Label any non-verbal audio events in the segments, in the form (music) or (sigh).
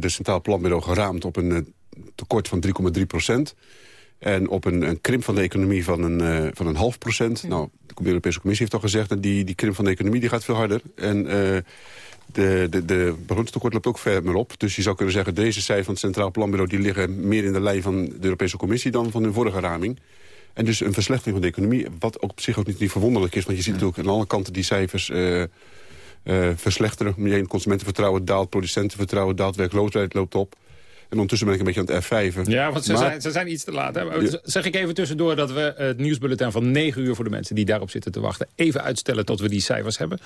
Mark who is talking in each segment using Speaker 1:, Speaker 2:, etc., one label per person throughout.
Speaker 1: de Centraal Planbureau geraamd op een tekort van 3,3 procent. En op een, een, krimp van de economie van een, van een half procent. Nou, de Europese Commissie heeft al gezegd... dat die, die krimp van de economie die gaat veel harder. En de, de, de begrotingstekort loopt ook ver meer op. Dus je zou kunnen zeggen, deze cijfers van het Centraal Planbureau... die liggen meer in de lijn van de Europese Commissie dan van hun vorige raming. En dus een verslechtering van de economie, wat ook op zich ook niet, niet verwonderlijk is. Want je ziet natuurlijk aan alle kanten die cijfers uh, uh, verslechteren. Consumentenvertrouwen daalt, producentenvertrouwen daalt, werkloosheid loopt op. En ondertussen ben ik een beetje aan het F5.
Speaker 2: Ja, want ze, zijn, ze zijn iets te laat. Hè? Zeg ik even tussendoor dat we het nieuwsbulletin van 9 uur... voor de mensen die daarop zitten te wachten... even uitstellen tot we die cijfers hebben.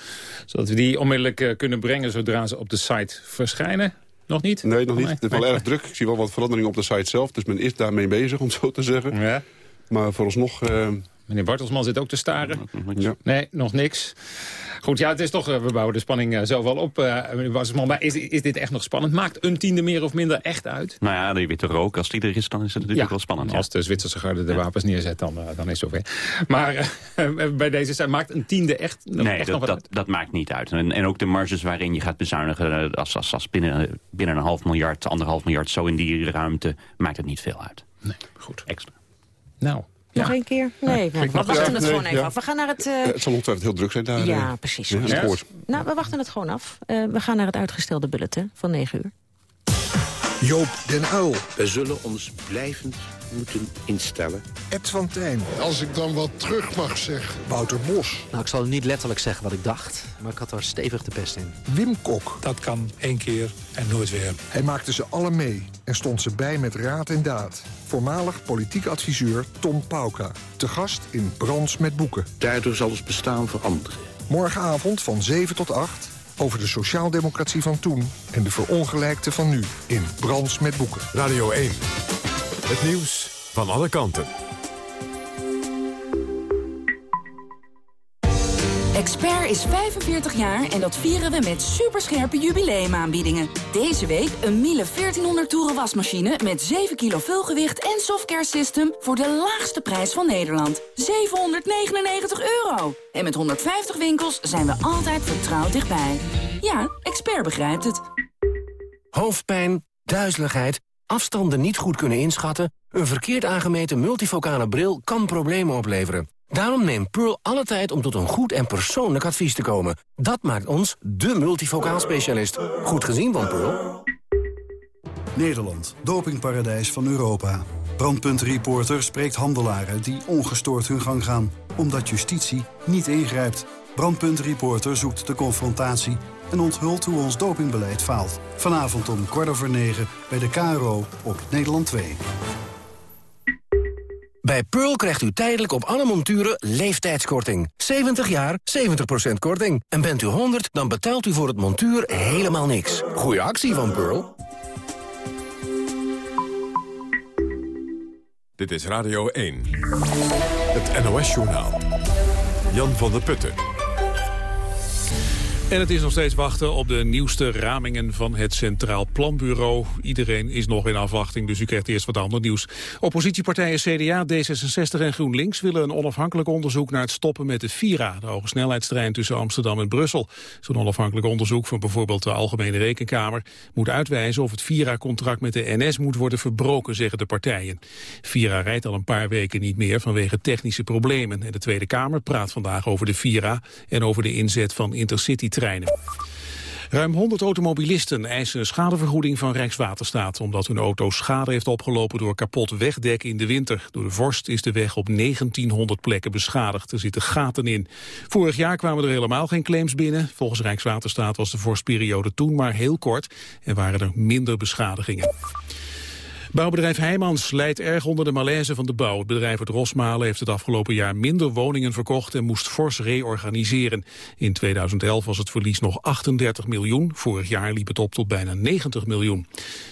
Speaker 2: Zodat we die onmiddellijk uh, kunnen brengen zodra ze op de site verschijnen. Nog niet?
Speaker 1: Nee, nog niet. Het is wel erg druk. Ik zie wel wat verandering op de site zelf. Dus men is daarmee bezig, om zo te zeggen. Ja. Maar vooralsnog... Uh...
Speaker 2: Meneer Bartelsman zit ook te staren. Ja. Nee, nog niks. Goed, ja, het is toch, eh, we bouwen de spanning uh, zo wel op. Uh, maar is, is dit echt nog spannend? Maakt een tiende meer of minder echt uit?
Speaker 3: Nou ja, die witte rook, als die er is, dan is het natuurlijk wel spannend.
Speaker 2: Als de Zwitserse garde de wapens neerzet, dan, dan is het zover. Maar bij deze maakt een tiende echt,
Speaker 3: nee,
Speaker 2: echt
Speaker 3: dat,
Speaker 2: nog
Speaker 3: dat, dat, maakt niet uit. En, en ook de marges waarin je gaat bezuinigen, als, als, als binnen, binnen een half miljard, anderhalf miljard, zo in die ruimte, maakt het niet veel uit.
Speaker 2: Nee, goed.
Speaker 3: Extra.
Speaker 4: Nou, nog een keer? Nee, we wachten het gewoon even af. We gaan naar het... Uh...
Speaker 1: Het zal ongetwijfeld heel druk zijn daar.
Speaker 4: Ja, precies. Ja, nou, we wachten het gewoon af. Uh, we gaan naar het uitgestelde bulletin van 9 uur.
Speaker 5: Joop den Uil.
Speaker 6: We zullen ons blijvend moeten instellen.
Speaker 5: Ed van Tijn.
Speaker 7: Als ik dan wat terug mag zeggen.
Speaker 5: Wouter Bos.
Speaker 8: Nou, ik zal niet letterlijk zeggen wat ik dacht, maar ik had er stevig de pest in.
Speaker 5: Wim Kok.
Speaker 9: Dat kan één keer en nooit weer.
Speaker 5: Hij maakte ze alle mee en stond ze bij met raad en daad. Voormalig politiek adviseur Tom Pauka. Te gast in Brands met Boeken.
Speaker 6: Daardoor zal ons bestaan veranderen.
Speaker 5: Morgenavond van 7 tot 8 over de sociaaldemocratie van toen en de verongelijkte van nu in Brands met Boeken.
Speaker 10: Radio 1. Het nieuws van alle kanten.
Speaker 11: Expert is 45 jaar en dat vieren we met superscherpe jubileumaanbiedingen. Deze week een Miele 1400 toeren wasmachine met 7 kilo vulgewicht en softcare system voor de laagste prijs van Nederland. 799 euro. En met 150 winkels zijn we altijd vertrouwd dichtbij. Ja, Expert begrijpt het.
Speaker 12: Hoofdpijn, duizeligheid, afstanden niet goed kunnen inschatten... een verkeerd aangemeten multifocale bril kan problemen opleveren. Daarom neemt Pearl alle tijd om tot een goed en persoonlijk advies te komen. Dat maakt ons de multifocaal specialist. Goed gezien van Pearl.
Speaker 13: Nederland, dopingparadijs van Europa. Brandpuntreporter spreekt handelaren die ongestoord hun gang gaan... omdat justitie niet ingrijpt. Brandpuntreporter zoekt de confrontatie en onthult hoe ons dopingbeleid faalt. Vanavond om kwart over negen bij de KRO op Nederland 2.
Speaker 12: Bij Pearl krijgt u tijdelijk op alle monturen leeftijdskorting. 70 jaar, 70% korting. En bent u 100, dan betaalt u voor het montuur helemaal niks. Goeie actie van Pearl.
Speaker 10: Dit is Radio 1. Het NOS-journaal. Jan van der Putten.
Speaker 14: En het is nog steeds wachten op de nieuwste ramingen van het Centraal Planbureau. Iedereen is nog in afwachting, dus u krijgt eerst wat ander nieuws. Oppositiepartijen CDA, D66 en GroenLinks willen een onafhankelijk onderzoek naar het stoppen met de Vira, de hoge snelheidstrein tussen Amsterdam en Brussel. Zo'n onafhankelijk onderzoek van bijvoorbeeld de Algemene Rekenkamer moet uitwijzen of het Vira-contract met de NS moet worden verbroken, zeggen de partijen. Vira rijdt al een paar weken niet meer vanwege technische problemen. En de Tweede Kamer praat vandaag over de Vira en over de inzet van intercity Ruim 100 automobilisten eisen een schadevergoeding van Rijkswaterstaat... omdat hun auto schade heeft opgelopen door kapot wegdek in de winter. Door de vorst is de weg op 1900 plekken beschadigd. Er zitten gaten in. Vorig jaar kwamen er helemaal geen claims binnen. Volgens Rijkswaterstaat was de vorstperiode toen maar heel kort... en waren er minder beschadigingen. Bouwbedrijf Heijmans leidt erg onder de malaise van de bouw. Het bedrijf uit Rosmalen heeft het afgelopen jaar minder woningen verkocht en moest fors reorganiseren. In 2011 was het verlies nog 38 miljoen. Vorig jaar liep het op tot bijna 90 miljoen.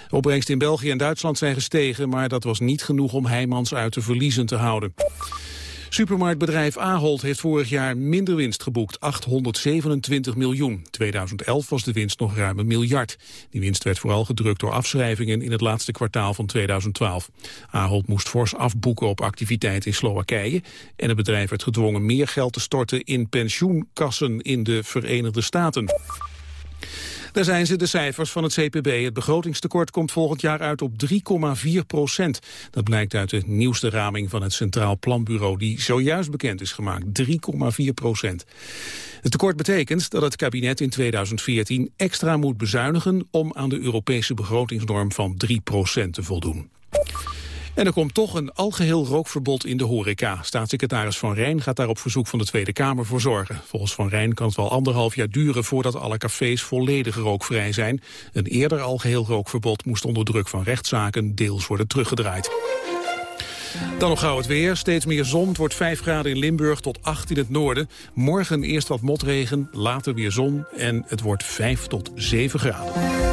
Speaker 14: Opbrengsten in België en Duitsland zijn gestegen, maar dat was niet genoeg om Heijmans uit de verliezen te houden. Supermarktbedrijf Ahold heeft vorig jaar minder winst geboekt, 827 miljoen. 2011 was de winst nog ruim een miljard. Die winst werd vooral gedrukt door afschrijvingen in het laatste kwartaal van 2012. Ahold moest fors afboeken op activiteit in Slowakije en het bedrijf werd gedwongen meer geld te storten in pensioenkassen in de Verenigde Staten. Daar zijn ze de cijfers van het CPB. Het begrotingstekort komt volgend jaar uit op 3,4 procent. Dat blijkt uit de nieuwste raming van het Centraal Planbureau... die zojuist bekend is gemaakt, 3,4 procent. Het tekort betekent dat het kabinet in 2014 extra moet bezuinigen... om aan de Europese begrotingsnorm van 3 procent te voldoen. En er komt toch een algeheel rookverbod in de horeca. Staatssecretaris Van Rijn gaat daar op verzoek van de Tweede Kamer voor zorgen. Volgens Van Rijn kan het wel anderhalf jaar duren voordat alle cafés volledig rookvrij zijn. Een eerder algeheel rookverbod moest onder druk van rechtszaken deels worden teruggedraaid. Dan nog gauw het weer. Steeds meer zon. Het wordt 5 graden in Limburg tot 8 in het noorden. Morgen eerst wat motregen, later weer zon. En het wordt 5 tot 7 graden.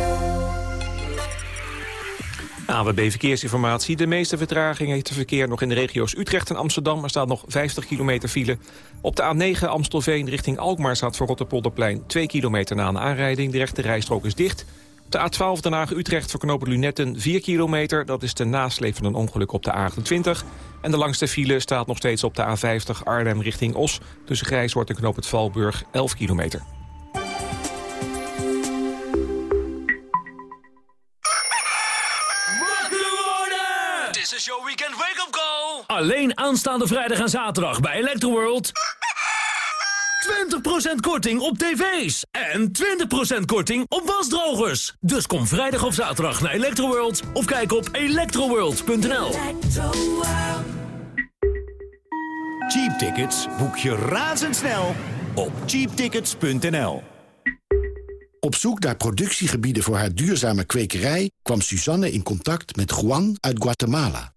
Speaker 15: AWB Verkeersinformatie. De meeste vertraging heeft het verkeer nog in de regio's Utrecht en Amsterdam. Er staat nog 50 kilometer file. Op de A9 Amstelveen richting Alkmaar staat voor Rotterpolderplein 2 kilometer na een aanrijding. De rechte rijstrook is dicht. Op de A12 Den Haag-Utrecht verknopen Lunetten 4 kilometer. Dat is de nasleep van een ongeluk op de A28. En de langste file staat nog steeds op de A50 Arnhem richting Os. Tussen Grijshoort en Knoop het Valburg 11 kilometer.
Speaker 16: Alleen aanstaande vrijdag en zaterdag bij Electroworld. 20% korting op tv's. En 20% korting op wasdrogers. Dus kom vrijdag of zaterdag naar Electroworld. Of kijk op electroworld.nl.
Speaker 17: Cheap tickets boek je razendsnel op cheaptickets.nl.
Speaker 18: Op zoek naar productiegebieden voor haar duurzame kwekerij... kwam Suzanne in contact met Juan uit Guatemala.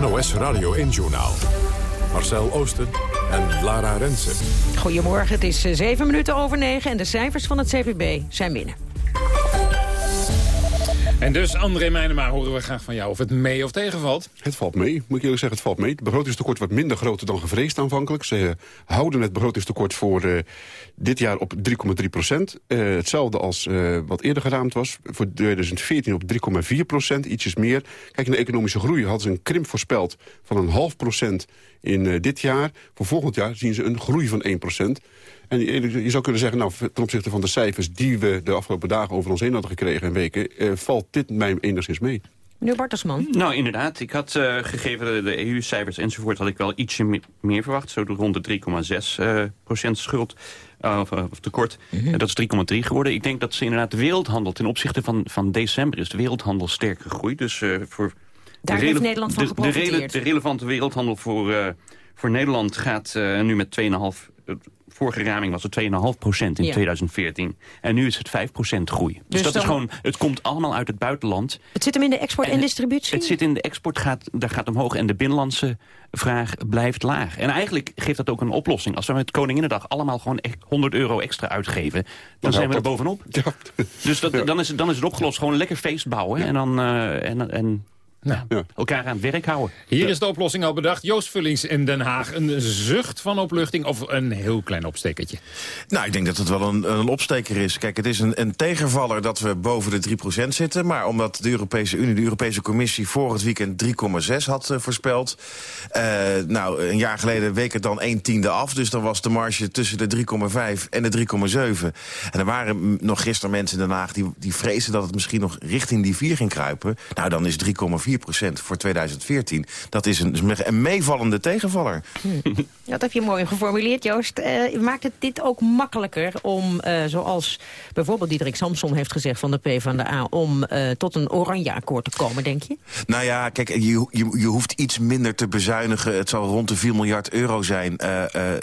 Speaker 10: NOS Radio 1-journaal. Marcel Oosten en Lara Rensen.
Speaker 4: Goedemorgen, het is 7 eh, minuten over 9 en de cijfers van het CPB zijn binnen.
Speaker 2: En dus, André Meijnema, horen we graag van jou of het mee of tegenvalt.
Speaker 1: Het valt mee, moet ik eerlijk zeggen, het valt mee. Het begrotingstekort wordt minder groter dan gevreesd aanvankelijk. Ze houden het begrotingstekort voor uh, dit jaar op 3,3 procent. Uh, hetzelfde als wat eerder geraamd was. Voor 2014 op 3,4 procent, ietsjes meer. Kijk, in de economische groei hadden ze een krimp voorspeld van een half procent in dit jaar. Voor volgend jaar zien ze een groei van 1 procent. En je zou kunnen zeggen, nou, ten opzichte van de cijfers... die we de afgelopen dagen over ons heen hadden gekregen en weken... Eh, valt dit mij enigszins mee.
Speaker 4: Meneer Bartelsman.
Speaker 3: Nou, inderdaad. Ik had uh, gegeven de EU-cijfers enzovoort... had ik wel ietsje meer verwacht. Zo rond de 3,6 uh, procent schuld. Uh, of, of, tekort. Mm -hmm. dat is 3,3 geworden. Ik denk dat ze inderdaad de wereldhandel... ten opzichte van, van december is de wereldhandel sterk gegroeid. Dus uh, voor...
Speaker 4: Daar heeft Nederland van geprofiteerd.
Speaker 3: De, de, de relevante wereldhandel voor, uh, voor Nederland gaat uh, nu met 2,5 vorige raming was het 2,5 procent in 2014. En nu is het 5 procent groei. Dus, dus dat is gewoon, het komt allemaal uit het buitenland.
Speaker 4: Het zit hem in de export en, distributie?
Speaker 3: Het, zit in de export, gaat, daar gaat omhoog. En de binnenlandse vraag blijft laag. En eigenlijk geeft dat ook een oplossing. Als we met Koninginnedag allemaal gewoon 100 euro extra uitgeven... dan zijn we er bovenop. Ja. Dus dat, dan, is, dan is het opgelost. Gewoon lekker feest bouwen. En dan... Uh, en, en nou, ja. elkaar aan het werk houden.
Speaker 2: Hier is de oplossing al bedacht. Joost Vullings in Den Haag. Een zucht van opluchting of een heel klein opstekertje?
Speaker 19: Nou, ik denk dat het wel een, een opsteker is. Kijk, het is een, een tegenvaller dat we boven de 3% zitten. Maar omdat de Europese Unie, de Europese Commissie... voor het weekend 3,6 had uh, voorspeld. Uh, nou, een jaar geleden week het dan 1 tiende af. Dus dan was de marge tussen de 3,5 en de 3,7. En er waren nog gisteren mensen in Den Haag... die, die vreesden dat het misschien nog richting die 4 ging kruipen. Nou, dan is 3,4 voor 2014. Dat is een, een meevallende tegenvaller.
Speaker 4: Dat heb je mooi geformuleerd, Joost. Uh, maakt het dit ook makkelijker om, uh, zoals bijvoorbeeld Diederik Samson heeft gezegd van de PvdA... om uh, tot een oranje akkoord te komen, denk je?
Speaker 19: Nou ja, kijk, je, je, je hoeft iets minder te bezuinigen. Het zal rond de 4 miljard euro zijn.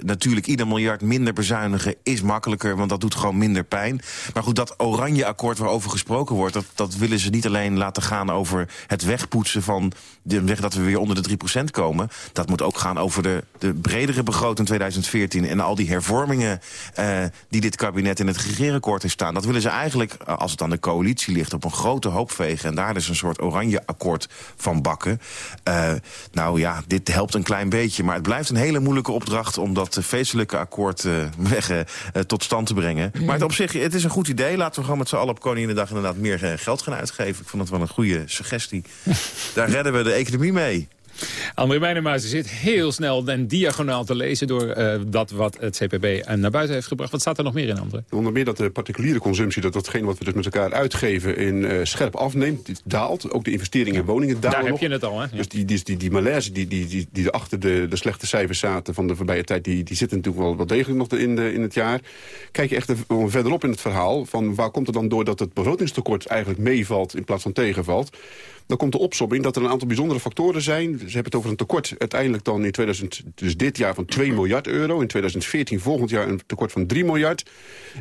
Speaker 19: natuurlijk, ieder miljard minder bezuinigen is makkelijker... want dat doet gewoon minder pijn. Maar goed, dat oranje akkoord waarover gesproken wordt... dat, dat willen ze niet alleen laten gaan over het wegpoetsen van... de weg dat we weer onder de 3% komen. Dat moet ook gaan over de, de brede begroting in 2014... en al die hervormingen uh, die dit kabinet in het regeerakkoord heeft staan... dat willen ze eigenlijk, eh, als het aan de coalitie ligt... op een grote hoop vegen en daar dus een soort oranje akkoord van bakken. Uh, nou ja, dit helpt een klein beetje. Maar het blijft een hele moeilijke opdracht... om dat feestelijke akkoord weg, tot stand te brengen. Maar het op zich, het is een goed idee. Laten we gewoon met z'n allen op Koninginnedag inderdaad meer geld gaan uitgeven. Ik vond het wel een goede suggestie. (laughs) daar redden we de economie mee.
Speaker 2: André Meijnenmuizen zit heel snel en diagonaal te lezen... door uh, dat wat het CPB naar buiten heeft gebracht. Wat staat er nog meer in, André?
Speaker 1: Onder meer dat de particuliere consumptie... dat datgene wat we dus met elkaar uitgeven in uh, scherp afneemt. Het daalt. Ook de investeringen in woningen dalen
Speaker 2: Daar
Speaker 1: nog.
Speaker 2: heb je het al, hè? Ja.
Speaker 1: Dus die, die, die, die malaise die, die, die, die achter de, de slechte cijfers zaten... van de voorbije tijd, die, die zitten natuurlijk wel, wel degelijk nog in, de, in het jaar. Kijk je echt verderop in het verhaal... van waar komt het dan door dat het begrotingstekort eigenlijk meevalt... in plaats van tegenvalt... Dan komt de opsomming dat er een aantal bijzondere factoren zijn. Ze hebben het over een tekort uiteindelijk dan in 2000, dus dit jaar van 2 miljard euro. In 2014 volgend jaar een tekort van 3 miljard.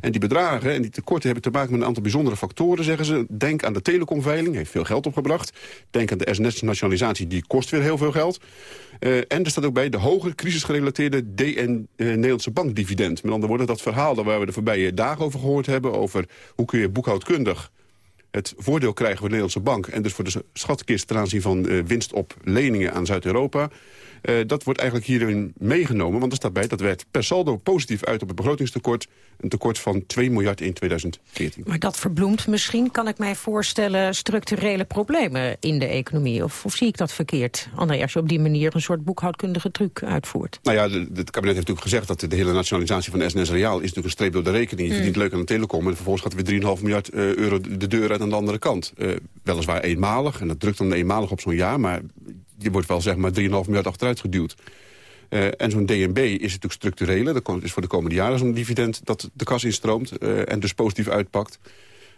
Speaker 1: En die bedragen en die tekorten hebben te maken met een aantal bijzondere factoren, zeggen ze. Denk aan de telecomveiling, heeft veel geld opgebracht. Denk aan de SNS-nationalisatie, die kost weer heel veel geld. Uh, en er staat ook bij de hoge crisisgerelateerde DN uh, Nederlandse bankdividend. Met andere woorden, dat verhaal waar we de voorbije dagen over gehoord hebben... over hoe kun je boekhoudkundig het voordeel krijgen voor de Nederlandse bank... en dus voor de schatkist ten aanzien van uh, winst op leningen aan Zuid-Europa... Uh, dat wordt eigenlijk hierin meegenomen, want er staat bij... dat werd per saldo positief uit op het begrotingstekort... een tekort van 2 miljard in 2014.
Speaker 4: Maar dat verbloemt misschien, kan ik mij voorstellen... structurele problemen in de economie. Of, of zie ik dat verkeerd, André, als je op die manier... een soort boekhoudkundige truc uitvoert?
Speaker 1: Nou ja, het kabinet heeft natuurlijk gezegd... dat de hele nationalisatie van SNS Reaal... is natuurlijk een streep door de rekening. Je mm. verdient leuk aan de telecom... en vervolgens gaat weer 3,5 miljard uh, euro de deur uit aan de andere kant. Uh, weliswaar eenmalig, en dat drukt dan eenmalig op zo'n jaar... maar je wordt wel zeg maar 3,5 miljard achteruit geduwd. Uh, en zo'n DNB is natuurlijk structurele. Dat is voor de komende jaren zo'n dividend dat de kas instroomt... Uh, en dus positief uitpakt.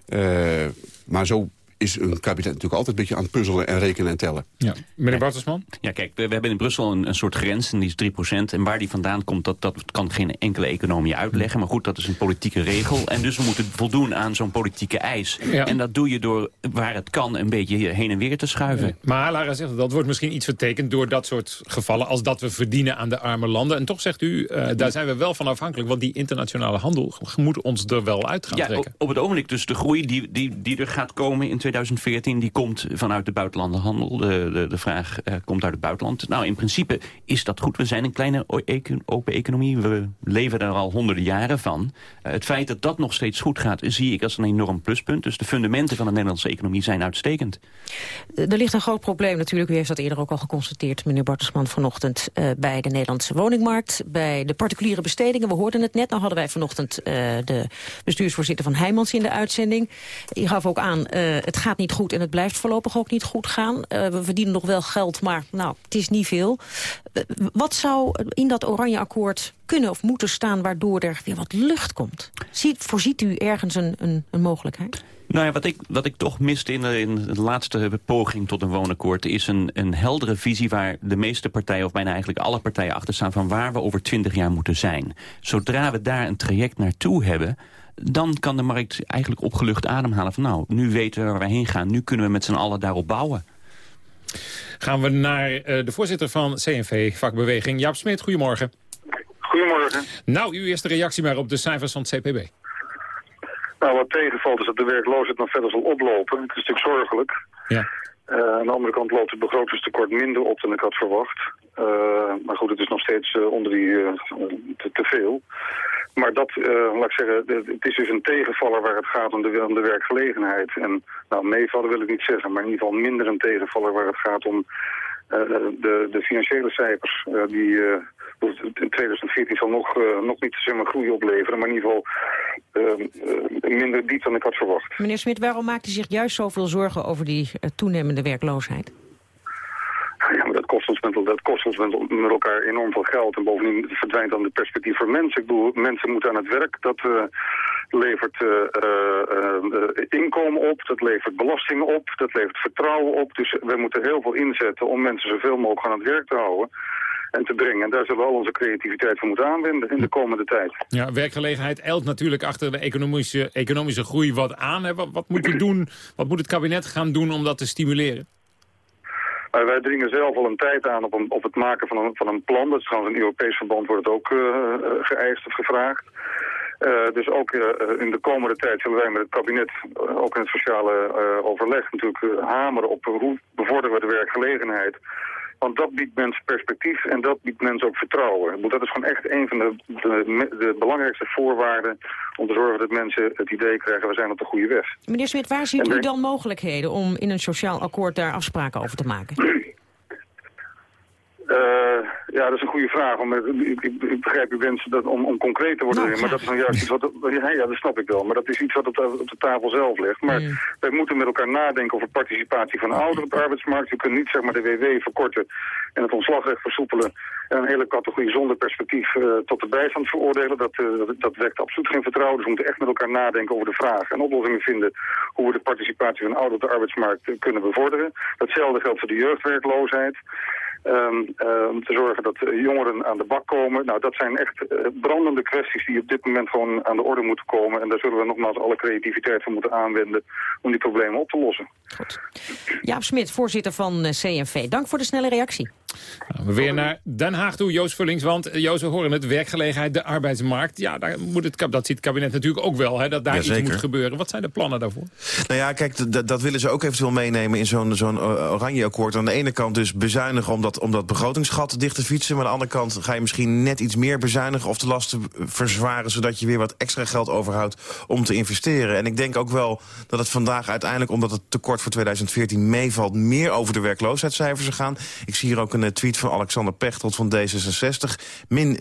Speaker 1: Uh, maar zo is een kabinet natuurlijk altijd een beetje aan het puzzelen en rekenen en tellen.
Speaker 2: Ja. Meneer Bartelsman?
Speaker 3: Ja, kijk, we, we, hebben in Brussel een, een soort grens en die is 3%. En waar die vandaan komt, dat, dat kan geen enkele economie uitleggen. Maar goed, dat is een politieke regel. En dus we moeten voldoen aan zo'n politieke eis. Ja. En dat doe je door, waar het kan, een beetje heen en weer te schuiven. Ja.
Speaker 2: Maar Lara zegt, dat wordt misschien iets vertekend door dat soort gevallen... als dat we verdienen aan de arme landen. En toch zegt u, uh, daar zijn we wel van afhankelijk. Want die internationale handel moet ons er wel uit gaan
Speaker 3: ja,
Speaker 2: trekken.
Speaker 3: Op, op het ogenblik dus de groei die, die, die er gaat komen in 2014... die komt vanuit de buitenlandenhandel. De, de, de vraag uh, komt uit het buitenland. Nou, in principe is dat goed. We zijn een kleine open economie. We leven er al honderden jaren van. Uh, het feit dat dat nog steeds goed gaat, zie ik als een enorm pluspunt. Dus de fundamenten van de Nederlandse economie zijn uitstekend.
Speaker 4: Er ligt een groot probleem natuurlijk. U heeft dat eerder ook al geconstateerd, meneer Bartelsman, vanochtend... Uh, bij de Nederlandse woningmarkt, bij de particuliere bestedingen. We hoorden het net, nou hadden wij vanochtend de bestuursvoorzitter van Heijmans in de uitzending. Die gaf ook aan, het gaat niet goed en het blijft voorlopig ook niet goed gaan. Uh, we verdienen nog wel geld, maar nou, het is niet veel. Uh, wat zou in dat oranje akkoord kunnen of moeten staan... waardoor er weer wat lucht komt? Ziet, voorziet u ergens een, een, een mogelijkheid?
Speaker 3: Nou ja, wat ik, wat ik toch miste in de, in de laatste poging tot een woonakkoord... is een, een heldere visie waar de meeste partijen... of bijna eigenlijk alle partijen achter staan... van waar we over twintig jaar moeten zijn. Zodra we daar een traject naartoe hebben dan kan de markt eigenlijk opgelucht ademhalen van nou, nu weten we waar we heen gaan. Nu kunnen we met z'n allen daarop bouwen.
Speaker 2: Gaan we naar uh, de voorzitter van CNV Vakbeweging, Jaap Smit. Goedemorgen.
Speaker 20: Goedemorgen.
Speaker 2: Nou, uw eerste reactie maar op de cijfers van het CPB.
Speaker 20: Nou, wat tegenvalt is dat de werkloosheid nog verder zal oplopen. Het is natuurlijk zorgelijk.
Speaker 2: Ja.
Speaker 20: Uh, aan de andere kant loopt het begrotingstekort minder op dan ik had verwacht. Uh, maar goed, het is nog steeds uh, onder die te, te, veel. Maar dat, laat ik zeggen, het is dus een tegenvaller waar het gaat om de, om de werkgelegenheid. En nou, meevallen wil ik niet zeggen, maar in ieder geval minder een tegenvaller waar het gaat om de, de financiële cijfers. die in 2014 zal nog, nog niet zeg maar, groei opleveren, maar in ieder geval minder diep dan ik had verwacht.
Speaker 4: Meneer Smit, waarom maakt u zich juist zoveel zorgen over die toenemende werkloosheid? (laughs)
Speaker 20: Ja, maar dat kost ons met, dat kost ons met, elkaar enorm veel geld. En bovendien verdwijnt dan de perspectief voor mensen. Ik bedoel, mensen moeten aan het werk. Dat uh, levert uh, inkomen op, dat levert belastingen op, dat levert vertrouwen op. Dus we moeten heel veel inzetten om mensen zoveel mogelijk aan het werk te houden en te brengen. En daar zullen we al onze creativiteit voor moeten aanwenden in de komende tijd.
Speaker 2: Ja, werkgelegenheid eilt natuurlijk achter de economische, economische groei wat aan. Wat moet u doen, wat moet het kabinet gaan doen om dat te stimuleren?
Speaker 20: Wij dringen zelf al een tijd aan op, een, op het maken van een, van een plan. Dat is trouwens in Europees verband wordt ook uh, geëist of gevraagd. Uh, dus ook in de komende tijd zullen wij met het kabinet, ook in het sociale overleg, natuurlijk hameren op hoe bevorderen we de werkgelegenheid. Want dat biedt mensen perspectief en dat biedt mensen ook vertrouwen. Dat is gewoon echt een van de, de, de, belangrijkste voorwaarden... om te zorgen dat mensen het idee krijgen, we zijn op de goede weg.
Speaker 4: Meneer Smit, waar ziet u dan mogelijkheden om in een sociaal akkoord daar afspraken over te maken? (clears throat)
Speaker 20: Uh, ja, dat is een goede vraag. Om, ik, ik, begrijp u wensen dat, om, om concreet te worden, nou, maar dat is dan juist iets wat... (laughs) Ja, ja, dat snap ik wel, maar dat is iets wat op de, op de tafel zelf ligt. Maar mm. wij moeten met elkaar nadenken over participatie van ouderen op de arbeidsmarkt. We kunnen niet zeg maar, de WW verkorten en het ontslagrecht versoepelen... en een hele categorie zonder perspectief uh, tot de bijstand veroordelen. Dat, uh, dat, dat, wekt absoluut geen vertrouwen. Dus we moeten echt met elkaar nadenken over de vraag en oplossingen vinden... hoe we de participatie van ouderen op de arbeidsmarkt kunnen bevorderen. Datzelfde geldt voor de jeugdwerkloosheid. Um, uh, om te zorgen dat jongeren aan de bak komen. Nou, dat zijn echt uh, brandende kwesties die op dit moment gewoon aan de orde moeten komen. En daar zullen we nogmaals alle creativiteit voor moeten aanwenden om die problemen op te lossen.
Speaker 4: Goed. Jaap Smit, voorzitter van CNV. Dank voor de snelle reactie.
Speaker 2: Nou, we weer naar Den Haag toe, Joost Vullings. Want Joost, we horen het, werkgelegenheid, de arbeidsmarkt. Ja, daar moet het, dat ziet het kabinet natuurlijk ook wel, hè, dat daar iets moet gebeuren. Wat zijn de plannen daarvoor?
Speaker 19: Nou ja, kijk, dat willen ze ook eventueel meenemen in zo'n zo'n oranje akkoord. Aan de ene kant dus bezuinigen om dat, om dat begrotingsgat dicht te fietsen. Maar aan de andere kant ga je misschien net iets meer bezuinigen... of de lasten verzwaren, zodat je weer wat extra geld overhoudt om te investeren. En ik denk ook wel dat het vandaag uiteindelijk, omdat het tekort voor 2014 meevalt... meer over de werkloosheidscijfers gaan. Ik zie hier ook een tweet van Alexander Pechtold van D66. Min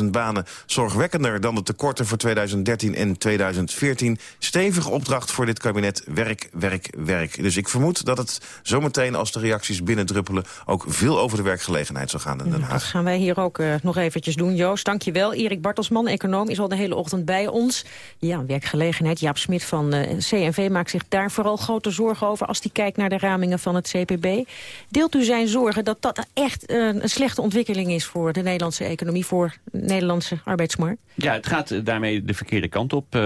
Speaker 19: 90.000 banen zorgwekkender dan de tekorten voor 2013 en 2014. Stevige opdracht voor dit kabinet. Werk, werk, werk. Dus ik vermoed dat het zometeen als de reacties binnendruppelen... ook veel over de werkgelegenheid zal gaan in Den Haag.
Speaker 4: dat gaan wij hier ook uh, nog eventjes doen. Joost, dankjewel. Erik Bartelsman, econoom, is al de hele ochtend bij ons. Ja, werkgelegenheid. Jaap Smit van uh, eh, CNV maakt zich daar vooral grote zorgen over... als hij kijkt naar de ramingen van het CPB. Deelt u zijn zorgen dat dat echt eh, een slechte ontwikkeling is... voor de Nederlandse economie, voor de Nederlandse arbeidsmarkt?
Speaker 3: Ja, het gaat daarmee de verkeerde kant op.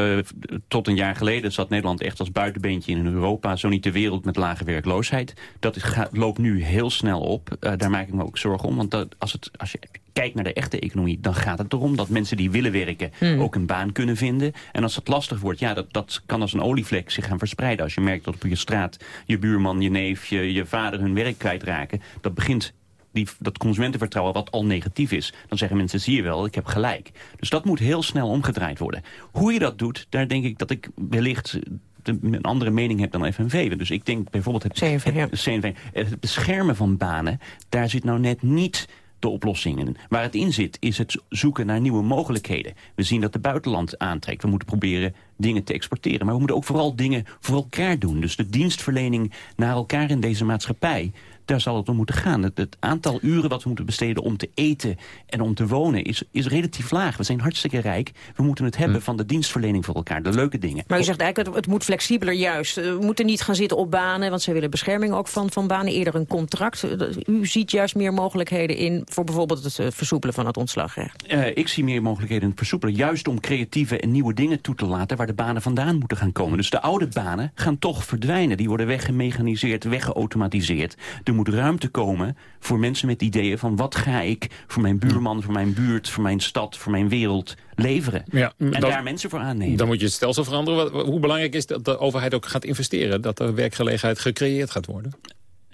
Speaker 3: tot een jaar geleden zat Nederland echt als buitenbeentje in Europa... zo niet de wereld met lage werkloosheid. Dat loopt nu heel snel op. daar maak ik me ook zorgen om. Want dat, als, het, als je kijkt naar de echte economie, dan gaat het erom dat mensen die willen werken hmm. ook een baan kunnen vinden. En als het lastig wordt, ja, dat, dat kan als een olievlek zich gaan verspreiden. Als je merkt dat op je straat je buurman, je neef, je, je vader hun werk kwijtraken, dat begint die, dat consumentenvertrouwen wat al negatief is. Dan zeggen mensen, zie je wel, ik heb gelijk. Dus dat moet heel snel omgedraaid worden. Hoe je dat doet, daar denk ik dat ik wellicht een andere mening heb dan FNV. Dus ik denk bijvoorbeeld het, CNV, het, het beschermen van banen... daar zit nou net niet de oplossingen. Waar het in zit, is het zoeken naar nieuwe mogelijkheden. We zien dat de buitenland aantrekt. We moeten proberen dingen te exporteren. Maar we moeten ook vooral dingen voor elkaar doen. Dus de dienstverlening naar elkaar in deze maatschappij daar zal het om moeten gaan. Het, aantal uren wat we moeten besteden om te eten en om te wonen is, is relatief laag. We zijn hartstikke rijk. We moeten het hebben hm. van de dienstverlening voor elkaar, de leuke dingen.
Speaker 4: Maar u zegt eigenlijk, het, het moet flexibeler juist. We moeten niet gaan zitten op banen, want zij willen bescherming ook van, van banen. Eerder een contract. U ziet juist meer mogelijkheden in voor bijvoorbeeld het eh, versoepelen van het ontslagrecht.
Speaker 3: Uh, ik zie meer mogelijkheden in het versoepelen. Juist om creatieve en nieuwe dingen toe te laten waar de banen vandaan moeten gaan komen. Dus de oude banen gaan toch verdwijnen. Die worden weggemechaniseerd, weggeautomatiseerd. Er moet ruimte komen voor mensen met ideeën van... wat ga ik voor mijn buurman, voor mijn buurt, voor mijn stad, voor mijn wereld leveren. Ja, en daar mensen voor aannemen.
Speaker 2: Dan moet je het stelsel veranderen. Hoe belangrijk is dat de overheid ook gaat investeren? Dat er werkgelegenheid gecreëerd gaat worden?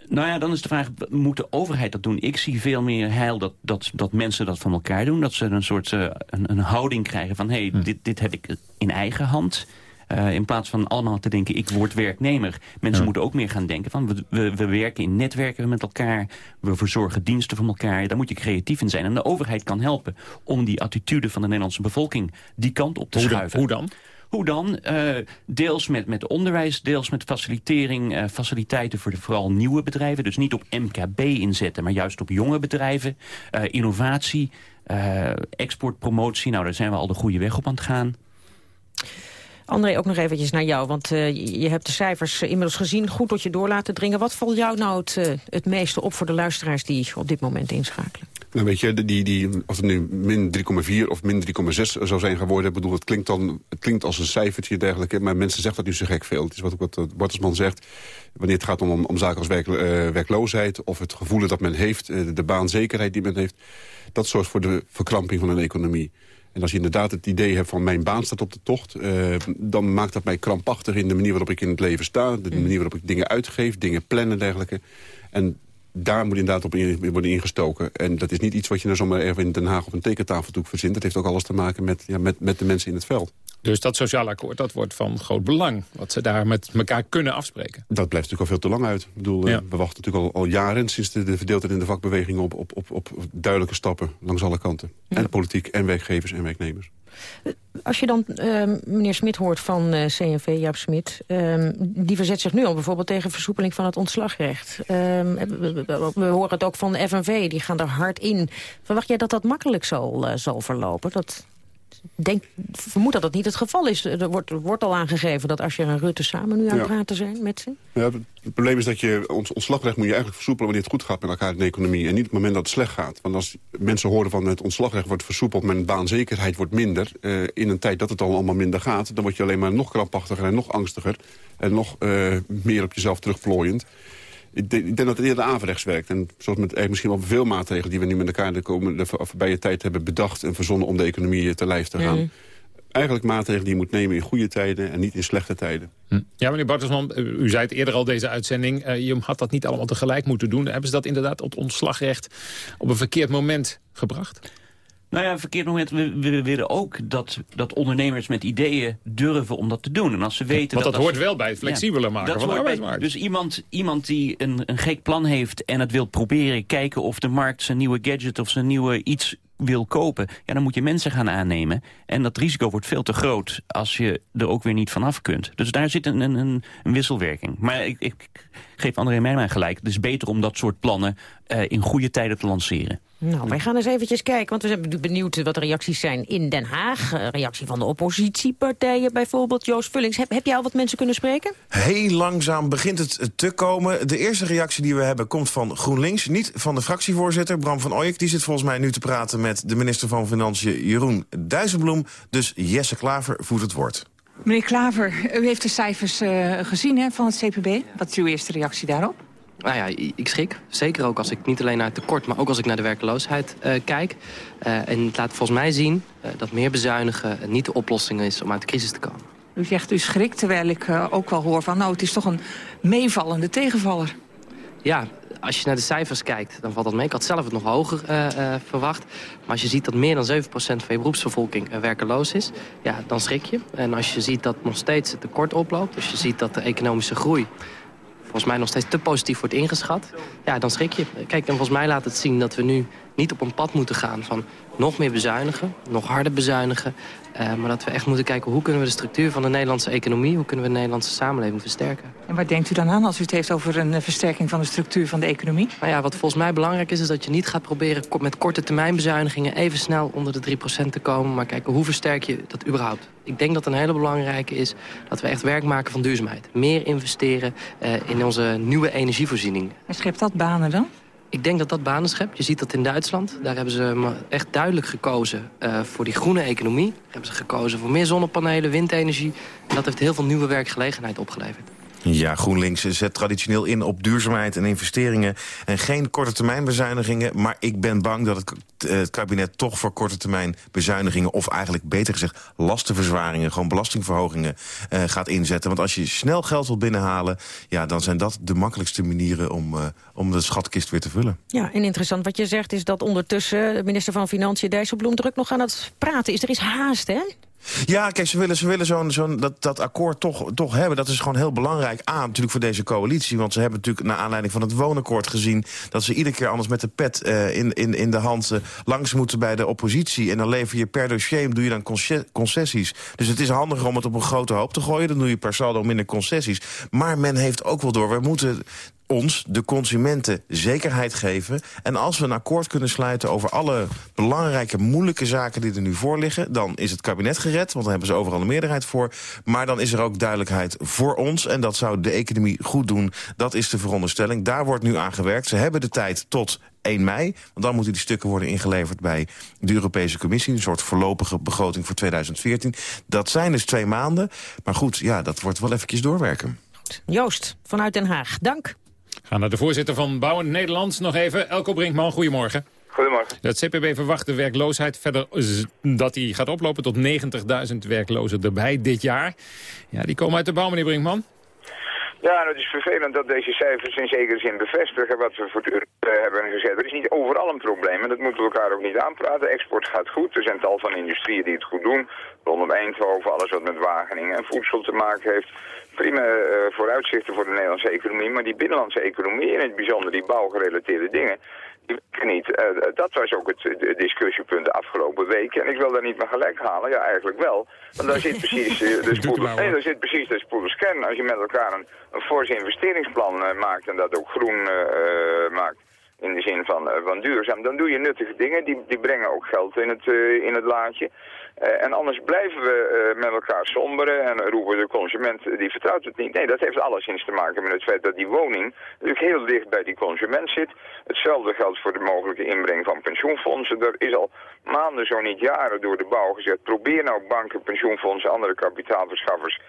Speaker 3: Nou ja, dan is de vraag, moet de overheid dat doen? Ik zie veel meer heil dat, dat, dat mensen dat van elkaar doen. Dat ze een soort uh, een, een, houding krijgen van... hé, hey, hm. dit, dit heb ik in eigen hand... Uh, in plaats van allemaal te denken, ik word werknemer. Mensen moeten ook meer gaan denken van, we, we, we, werken in netwerken met elkaar. We verzorgen diensten van elkaar. Daar moet je creatief in zijn. En de overheid kan helpen om die attitude van de Nederlandse bevolking die kant op te
Speaker 2: hoe
Speaker 3: schuiven.
Speaker 2: hoe dan?
Speaker 3: Hoe dan? Uh, deels met, met onderwijs, deels met facilitering, uh, faciliteiten voor de, vooral nieuwe bedrijven. Dus niet op MKB inzetten, maar juist op jonge bedrijven. Uh, innovatie, exportpromotie. Nou, daar zijn we al de goede weg op aan het gaan.
Speaker 4: André, ook nog eventjes naar jou, want uh, je hebt de cijfers inmiddels gezien, goed tot je door laten dringen. Wat valt jou nou het, uh, het meeste op voor de luisteraars die op dit moment inschakelen?
Speaker 1: Nou weet je, die, die, of het nu min 3,4 of min 3,6 zou zijn geworden... bedoel, het, klinkt dan, het klinkt als een cijfertje en dergelijke... maar mensen zeggen dat nu zo gek veel. Het is wat ook wat Bartelsman zegt. Wanneer het gaat om, om zaken als werk, werkloosheid... of het gevoel dat men heeft, de baanzekerheid die men heeft... dat zorgt voor de verkramping van een economie. En als je inderdaad het idee hebt van mijn baan staat op de tocht... Uh, dan maakt dat mij krampachtig in de manier waarop ik in het leven sta. De manier waarop ik dingen uitgeef, dingen plannen en dergelijke. En daar moet inderdaad op in, worden ingestoken. En dat is niet iets wat je nou zomaar even in Den Haag op een tekentafeldoek verzint. Dat heeft ook alles te maken met, ja, met, met de mensen in het veld.
Speaker 2: Dus dat sociaal akkoord dat wordt van groot belang. Wat ze daar met elkaar kunnen afspreken.
Speaker 1: Dat blijft natuurlijk al veel te lang uit. Ik bedoel, ja. we wachten natuurlijk al, al jaren sinds de, de verdeeldheid in de vakbeweging... Op, op, op, op duidelijke stappen langs alle kanten. Ja. En de politiek en werkgevers en werknemers.
Speaker 4: Als je dan uh, meneer Smit hoort van uh, CNV, Jaap Smit... Uh, die verzet zich nu al bijvoorbeeld tegen versoepeling van het ontslagrecht. Ehm, we, we, horen het ook van de FNV, die gaan er hard in. Verwacht jij dat dat makkelijk zal, uh, zal verlopen? Dat denk, vermoed dat dat niet het geval is. Er wordt, er wordt al aangegeven dat als je en Rutte samen nu aan het praten zijn met ze.
Speaker 1: Ja, het probleem is dat je ons ontslagrecht moet je eigenlijk versoepelen wanneer het goed gaat met elkaar in de economie. En niet op het moment dat het slecht gaat. Want als mensen horen van het ontslagrecht wordt versoepeld, mijn baanzekerheid wordt minder. Uh, in een tijd dat het al allemaal minder gaat, dan word je alleen maar nog krampachtiger en nog angstiger. En nog uh, meer op jezelf terugplooiend. Ik denk, ik denk dat het eerder averechts werkt. En zoals met misschien wel veel maatregelen die we nu met elkaar de, komende, de voorbije tijd hebben bedacht en verzonnen om de economie te lijf te gaan. Mm. Eigenlijk maatregelen die je moet nemen in goede tijden en niet in slechte tijden.
Speaker 2: Hm. Ja, meneer Bartelsman, u zei het eerder al deze uitzending. Uh, je had dat niet allemaal tegelijk moeten doen. Hebben ze dat inderdaad op ontslagrecht op een verkeerd moment gebracht?
Speaker 3: Nou ja, verkeerd moment. We, we, willen ook dat, dat ondernemers met ideeën durven om dat te doen. En als ze weten
Speaker 2: Want
Speaker 3: dat,
Speaker 2: dat, hoort wel bij het flexibeler maken
Speaker 3: dat
Speaker 2: van de arbeidsmarkt.
Speaker 3: Dus iemand, iemand die een, een gek plan heeft en het wil proberen... kijken of de markt zijn nieuwe gadget of zijn nieuwe iets wil kopen... ja, dan moet je mensen gaan aannemen. En dat risico wordt veel te groot als je er ook weer niet vanaf kunt. Dus daar zit een, een, een wisselwerking. Maar ik, ik geef André Meijman gelijk. Het is beter om dat soort plannen uh, in goede tijden te lanceren.
Speaker 4: Nou, wij gaan eens eventjes kijken, want we zijn benieuwd wat de reacties zijn in Den Haag. Uh, reactie van de oppositiepartijen bijvoorbeeld. Joost Vullings, heb, heb je al wat mensen kunnen spreken?
Speaker 19: Heel langzaam begint het te komen. De eerste reactie die we hebben komt van GroenLinks. Niet van de fractievoorzitter, Bram van Ooyek. Die zit volgens mij nu te praten met de minister van Financiën, Jeroen Dijsselbloem. Dus Jesse Klaver voert het woord.
Speaker 21: Meneer Klaver, u heeft de cijfers uh, gezien hè, van het CPB. Wat is uw eerste reactie daarop?
Speaker 22: Nou ja, ik schrik. Zeker ook als ik niet alleen naar het tekort, maar ook als ik naar de werkloosheid uh, kijk. Uh, en het laat volgens mij zien uh, dat meer bezuinigen niet de oplossing is om uit de crisis te komen.
Speaker 21: U zegt u schrikt, terwijl ik ook wel hoor van nou, het is toch een meevallende tegenvaller.
Speaker 22: Ja, als je naar de cijfers kijkt, dan valt dat mee. Ik had zelf het nog hoger verwacht. Maar als je ziet dat meer dan 7% van je beroepsbevolking werkeloos is, ja, dan schrik je. En als je ziet dat nog steeds het tekort oploopt, als je ziet dat de economische groei volgens mij nog steeds te positief wordt ingeschat... ja, dan schrik je. Kijk, en volgens mij laat het zien dat we nu niet op een pad moeten gaan van nog meer bezuinigen, nog harder bezuinigen. Uh, maar dat we echt moeten kijken hoe kunnen we de structuur van de Nederlandse economie... hoe kunnen we de Nederlandse samenleving versterken.
Speaker 21: En waar denkt u dan aan als u het heeft over een uh, versterking van de structuur van de economie?
Speaker 22: Nou ja, wat volgens mij belangrijk is, is dat je niet gaat proberen... met korte termijn bezuinigingen even snel onder de 3% te komen... maar kijken hoe versterk je dat überhaupt. Ik denk dat een hele belangrijke is dat we echt werk maken van duurzaamheid. Meer investeren uh, in onze nieuwe energievoorziening.
Speaker 21: En schept dat banen dan?
Speaker 22: Ik denk dat dat banen schept. Je ziet dat in Duitsland. Daar hebben ze echt duidelijk gekozen uh, voor die groene economie. Daar hebben ze gekozen voor meer zonnepanelen, windenergie. En dat heeft heel veel nieuwe werkgelegenheid opgeleverd.
Speaker 19: Ja, GroenLinks zet traditioneel in op duurzaamheid en investeringen... en geen korte termijn bezuinigingen. Maar ik ben bang dat het, het kabinet toch voor korte termijn bezuinigingen... of eigenlijk beter gezegd lastenverzwaringen, gewoon belastingverhogingen... Uh, gaat inzetten. Want als je snel geld wil binnenhalen... Ja, dan zijn dat de makkelijkste manieren om, om de schatkist weer te vullen.
Speaker 4: Ja, en interessant wat je zegt is dat ondertussen... de minister van Financiën Dijsselbloem druk nog aan het praten is. Er is haast, hè?
Speaker 19: Ja, kijk, ze willen, ze willen zo'n zo'n dat, dat akkoord toch, toch hebben. Dat is gewoon heel belangrijk aan natuurlijk voor deze coalitie. Want ze hebben natuurlijk naar aanleiding van het woonakkoord gezien... dat ze iedere keer anders met de pet uh, in, in, in de hand uh, langs moeten bij de oppositie. En dan lever je per dossier, doe je dan concessies. Dus het is handiger om het op een grote hoop te gooien. Dan doe je per saldo minder concessies. Maar men heeft ook wel door, we moeten ons, de consumenten, zekerheid geven. En als we een akkoord kunnen sluiten over alle belangrijke, moeilijke zaken die er nu voor liggen... dan is het kabinet gered, want dan hebben ze overal een meerderheid voor. Maar dan is er ook duidelijkheid voor ons. En dat zou de economie goed doen. Dat is de veronderstelling. Daar wordt nu aan gewerkt. Ze hebben de tijd tot 1 mei. Want dan moeten die stukken worden ingeleverd bij de Europese Commissie. Een soort voorlopige begroting voor 2014. Dat zijn dus twee maanden. Maar goed, ja, dat wordt wel eventjes doorwerken.
Speaker 4: Joost, vanuit Den Haag, dank.
Speaker 2: Gaan naar de voorzitter van Bouwen Nederland nog even. Elko Brinkman, goedemorgen.
Speaker 23: Goedemorgen.
Speaker 2: Het CPB verwacht de werkloosheid verder dat die gaat oplopen tot 90.000 werklozen erbij dit jaar. Ja, die komen uit de bouw, meneer Brinkman.
Speaker 23: Ja, nou, het is vervelend dat deze cijfers in zekere zin bevestigen wat we voortdurend uh, hebben gezet. Er is niet overal een probleem en dat moeten we elkaar ook niet aanpraten. Export gaat goed, er zijn tal van industrieën die het goed doen. Rondom Eindhoven, alles wat met Wageningen en voedsel te maken heeft prima uh, vooruitzichten voor de Nederlandse economie. Maar die binnenlandse economie, in het bijzonder die bouwgerelateerde dingen, niet. Uh, dat was ook het discussiepunt de afgelopen weken. En ik wil daar niet meer gelijk halen. Ja, eigenlijk wel. Want daar zit (laughs) precies de spoeders, nee, daar zit precies de. Als je met elkaar een, een fors investeringsplan uh, maakt en dat ook groen maakt in de zin van, van duurzaam, dan doe je nuttige dingen. Die, die brengen ook geld in het, in het laadje. Uh, en anders blijven we uh, met elkaar somberen en roepen de consument, die vertrouwt het niet. Nee, dat heeft alleszins te maken met het feit dat die woning natuurlijk heel dicht bij die consument zit. Hetzelfde geldt voor de mogelijke inbreng van pensioenfondsen. Er is al maanden, zo niet jaren, door de bouw gezegd, probeer nou banken, pensioenfondsen, andere kapitaalverschaffers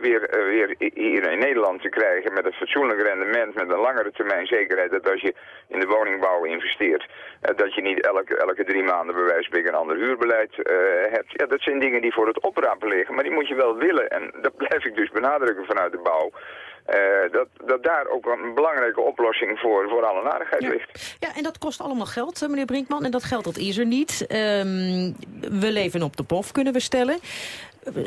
Speaker 23: weer, weer hier in Nederland te krijgen met een fatsoenlijk rendement, met een langere termijn zekerheid dat als je in de woningbouw investeert, dat je niet elke, elke drie maanden bij een ander huurbeleid hebt. Ja, dat zijn dingen die voor het oprapen liggen, maar die moet je wel willen. En (laughs) dat blijf ik dus benadrukken vanuit de bouw. Uh, dat, dat daar ook een belangrijke oplossing voor, voor alle narigheid
Speaker 4: ja. ligt. Ja, en dat kost allemaal geld, meneer Brinkman. En dat geld dat is er niet. Um, we leven op de pof, kunnen we stellen.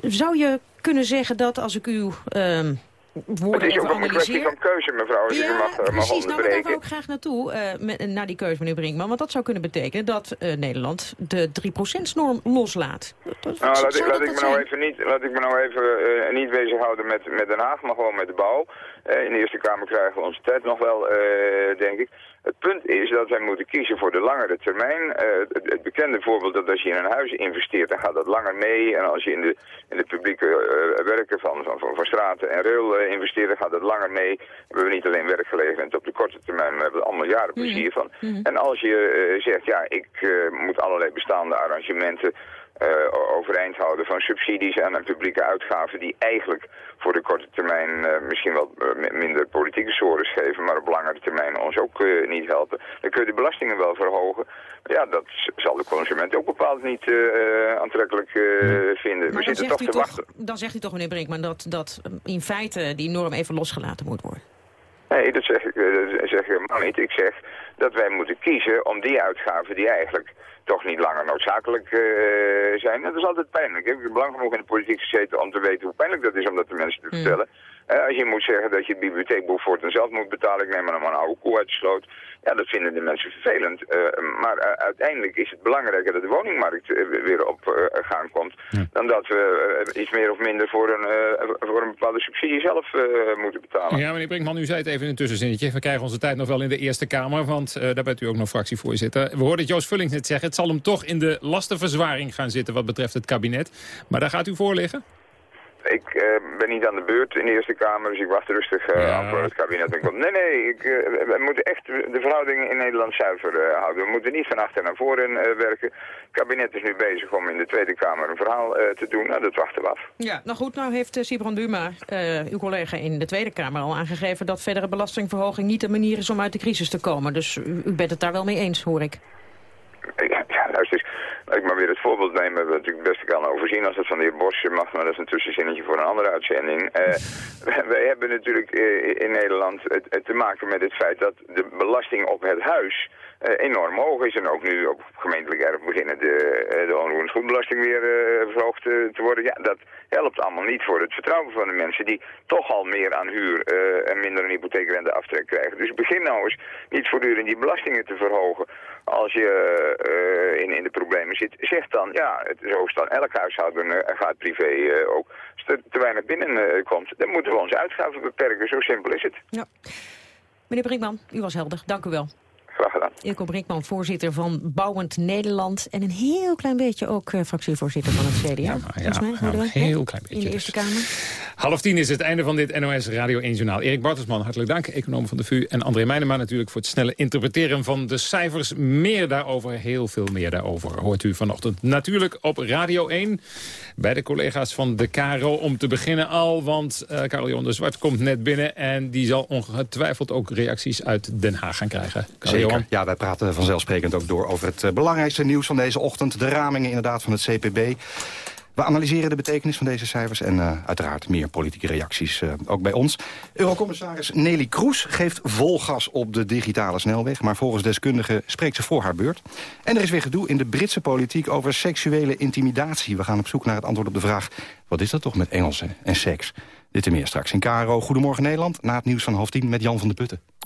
Speaker 4: Zou je kunnen zeggen dat als ik uw... Um,
Speaker 23: het is ook een kwestie van keuze, mevrouw, als
Speaker 4: ja,
Speaker 23: mag, mag
Speaker 4: precies, nou, daar wil ik graag naartoe, uh, met, naar die keuze, meneer Brinkman. Want dat zou kunnen betekenen dat uh, Nederland de 3%-norm loslaat.
Speaker 23: Dat, nou, laat, ik, laat, ik me nou even niet, laat ik me nou even uh, niet bezighouden met, met Den Haag, maar gewoon met de bouw. in de Eerste Kamer krijgen we onze tijd nog wel, denk ik. Het punt is dat wij moeten kiezen voor de langere termijn. Uh, het, het, bekende voorbeeld dat als je in een huis investeert, dan gaat dat langer mee. En als je in de, in de publieke uh, werken van, van, van, van, straten en rail uh, investeert, dan gaat dat langer mee. We hebben niet alleen werkgelegenheid op de korte termijn, maar we hebben er allemaal jaren plezier van. Mm -hmm. En als je zegt, ja, ik moet allerlei bestaande arrangementen overeind houden van subsidies en publieke uitgaven die eigenlijk voor de korte termijn uh, misschien wel uh, minder politieke sores geven, maar op langere termijn ons ook niet helpen. Dan kun je de belastingen wel verhogen. Maar ja, dat zal de consument ook bepaald niet aantrekkelijk vinden.
Speaker 4: Maar We zitten toch te toch, wachten. Dan zegt u toch, meneer Brinkman, dat, dat in feite die norm even losgelaten moet worden?
Speaker 23: Nee, dat zeg ik, dat zeg ik helemaal niet. Ik zeg dat wij moeten kiezen om die uitgaven die eigenlijk toch niet langer noodzakelijk uh, zijn. En dat is altijd pijnlijk. Ik heb lang genoeg in de politiek gezeten om te weten hoe pijnlijk dat is om dat de mensen te vertellen. Uh, als je moet zeggen dat je het bibliotheekboek voor het zelf moet betalen, ik neem maar een oude koe uit de sloot. Ja, dat vinden de mensen vervelend. Uh, maar uiteindelijk is het belangrijker dat de woningmarkt weer op gang komt. Ja. Dan dat we iets meer of minder voor een, voor een bepaalde subsidie zelf moeten betalen.
Speaker 2: Ja, meneer Brinkman, u zei het even in een tussenzinnetje. We krijgen onze tijd nog wel in de Eerste Kamer, want daar bent u ook nog fractievoorzitter. We hoorden Joost Vullings net zeggen, het zal hem toch in de lastenverzwaring gaan zitten wat betreft het kabinet. Maar daar gaat u voor liggen?
Speaker 23: Ik uh, ben niet aan de beurt in de Eerste Kamer, dus ik wacht rustig uh, ja. af voor het kabinet. En komt. Nee, nee, ik, uh, we moeten echt de verhoudingen in Nederland zuiver houden. We moeten niet van achter naar voren werken. Het kabinet is nu bezig om in de Tweede Kamer een verhaal te doen. Nou, dat wachten we af.
Speaker 4: Ja, nou goed, nou heeft Sibron Duma, uw collega in de Tweede Kamer, al aangegeven dat verdere belastingverhoging niet de manier is om uit de crisis te komen. Dus u, u bent het daar wel mee eens, hoor ik.
Speaker 23: Ja, huis. Dus laat ik maar weer het voorbeeld nemen, wat ik het beste kan overzien als het van de heer Bos mag, maar dat is een tussenzinnetje voor een andere uitzending. (laughs) Uh, wij hebben natuurlijk in Nederland te maken met het feit dat de belasting op het huis uh, enorm hoog is. En ook nu op gemeentelijk erf beginnen de, de onroerend goedbelasting weer verhoogd te worden. Ja, dat helpt allemaal niet voor het vertrouwen van de mensen die toch al meer aan huur en minder een hypotheekrente aftrek krijgen. Dus begin nou eens niet voortdurend die belastingen te verhogen als je in, in de problemen zit. Zeg dan, ja, het is dan elk huishouden gaat privé ook. Als er te weinig binnenkomt, dan moeten we onze uitgaven beperken. Zo simpel is het. Ja.
Speaker 4: Meneer Brinkman, u was helder. Dank u wel.
Speaker 23: Graag gedaan.
Speaker 4: Ilko Brinkman, voorzitter van Bouwend Nederland. En een heel klein beetje ook uh, fractievoorzitter van het CDA. Ja,
Speaker 2: ja, mij, ja een heel klein beetje.
Speaker 4: In de Eerste Kamer.
Speaker 2: Half tien is het einde van dit NOS Radio 1 Journaal. Erik Bartelsman, hartelijk dank. Econoom van de VU. En André Meijnema natuurlijk voor het snelle interpreteren van de cijfers. Meer daarover, heel veel meer daarover. Hoort u vanochtend natuurlijk op Radio 1. Bij de collega's van de KRO om te beginnen al. Want uh, Karel Jon de Zwart komt net binnen. En die zal ongetwijfeld ook reacties uit Den Haag gaan krijgen.
Speaker 24: Ja, wij praten vanzelfsprekend ook door over het eh, belangrijkste nieuws van deze ochtend. De ramingen inderdaad van het CPB. We analyseren de betekenis van deze cijfers en uh, uiteraard meer politieke reacties uh, ook bij ons. Eurocommissaris Nelly Kroes geeft vol gas op de digitale snelweg... maar volgens deskundigen spreekt ze voor haar beurt. En er is weer gedoe in de Britse politiek over seksuele intimidatie. We gaan op zoek naar het antwoord op de vraag... wat is dat toch met Engelsen en seks? Dit en meer straks in KRO. Goedemorgen Nederland, na het nieuws van half tien met Jan van der Putten.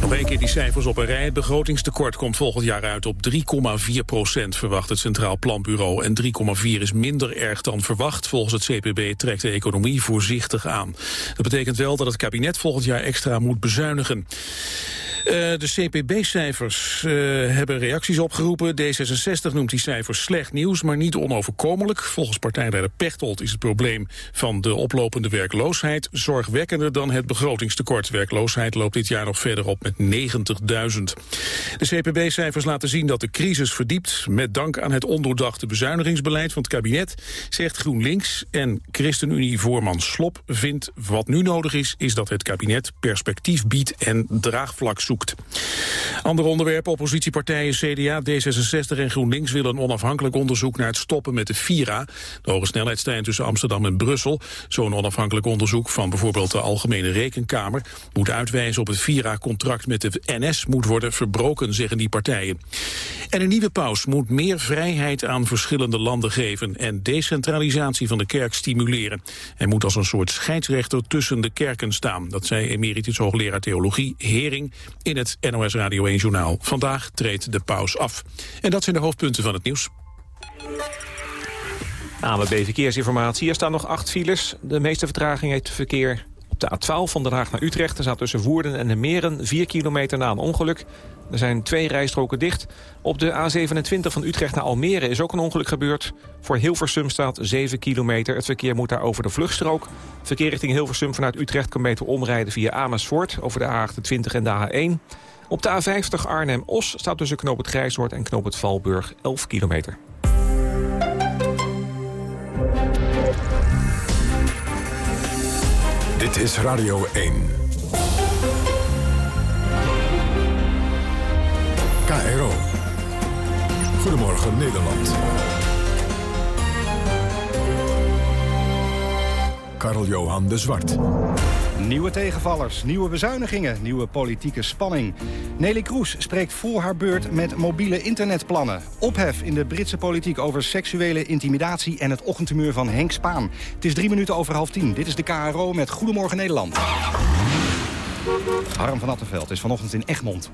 Speaker 14: Nog een keer die cijfers op een rij. Het begrotingstekort komt volgend jaar uit op 3,4 procent, verwacht het Centraal Planbureau. En 3,4 is minder erg dan verwacht. Volgens het CPB trekt de economie voorzichtig aan. Dat betekent wel dat het kabinet volgend jaar extra moet bezuinigen. Uh, de CPB-cijfers uh, hebben reacties opgeroepen. D66 noemt die cijfers slecht nieuws, maar niet onoverkomelijk. Volgens partijleider Pechtold is het probleem van de oplopende werkloosheid zorgwekkender dan het begrotingstekort. Werkloosheid loopt dit jaar nog verder op met 90.000. De CPB-cijfers laten zien dat de crisis verdiept... met dank aan het ondoordachte bezuinigingsbeleid van het kabinet... zegt GroenLinks en ChristenUnie-voorman Slop vindt... wat nu nodig is, is dat het kabinet perspectief biedt en draagvlak zoekt. Andere onderwerpen, oppositiepartijen CDA, D66 en GroenLinks... willen een onafhankelijk onderzoek naar het stoppen met de Vira... de hoge snelheidstrein tussen Amsterdam en Brussel. Zo'n onafhankelijk onderzoek van bijvoorbeeld de Algemene Rekenkamer... moet uitwijzen op het Vira-contract met de NS moet worden verbroken, zeggen die partijen. En een nieuwe paus moet meer vrijheid aan verschillende landen geven... en decentralisatie van de kerk stimuleren. Hij moet als een soort scheidsrechter tussen de kerken staan. Dat zei emeritus hoogleraar theologie Hering in het NOS Radio 1-journaal. Vandaag treedt de paus af. En dat zijn de hoofdpunten van het nieuws.
Speaker 15: AMB Verkeersinformatie. Er staan nog acht files. De meeste vertraging heeft verkeer op de A12 van Den Haag naar Utrecht. Er staat tussen Woerden en de Meren 4 kilometer na een ongeluk. Er zijn twee rijstroken dicht. Op de A27 van Utrecht naar Almere is ook een ongeluk gebeurd. Voor Hilversum staat 7 kilometer. Het verkeer moet daar over de vluchtstrook. Verkeer richting Hilversum vanuit Utrecht kan beter omrijden via Amersfoort... over de A28 en de A1. Op de A50 Arnhem-Os staat tussen Knoop het Grijshoort en Knoop het Valburg 11 kilometer.
Speaker 10: Dit is Radio 1. KRO. Goedemorgen Nederland. Karl-Johan de Zwart.
Speaker 24: Nieuwe tegenvallers, nieuwe bezuinigingen, nieuwe politieke spanning. Nelly Kroes spreekt voor haar beurt met mobiele internetplannen. Ophef in de Britse politiek over seksuele intimidatie... en het ochtendtumeur van Henk Spaan. Het is drie minuten over half tien. Dit is de KRO met Goedemorgen Nederland. Harm van Attenveld is vanochtend in Egmond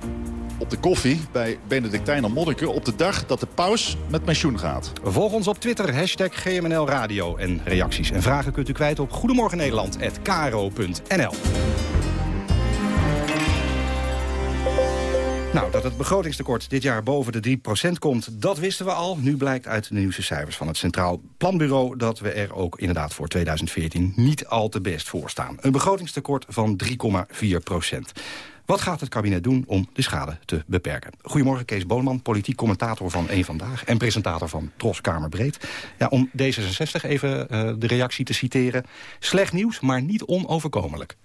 Speaker 25: op de koffie bij Benedictijn Monniken... op de dag dat de paus met pensioen gaat.
Speaker 24: Volg ons op Twitter, hashtag GMNL Radio. En reacties en vragen kunt u kwijt op goedemorgennederland.kro.nl. Nou, dat het begrotingstekort dit jaar boven de 3% komt, dat wisten we al. Nu blijkt uit de nieuwste cijfers van het Centraal Planbureau... dat we er ook inderdaad voor 2014 niet al te best voor staan. Een begrotingstekort van 3,4%. Wat gaat het kabinet doen om de schade te beperken? Goedemorgen, Kees Boonman, politiek commentator van Eén Vandaag... en presentator van Tros Kamerbreed. Ja, om D66 even uh, de reactie te citeren. Slecht nieuws, maar niet onoverkomelijk.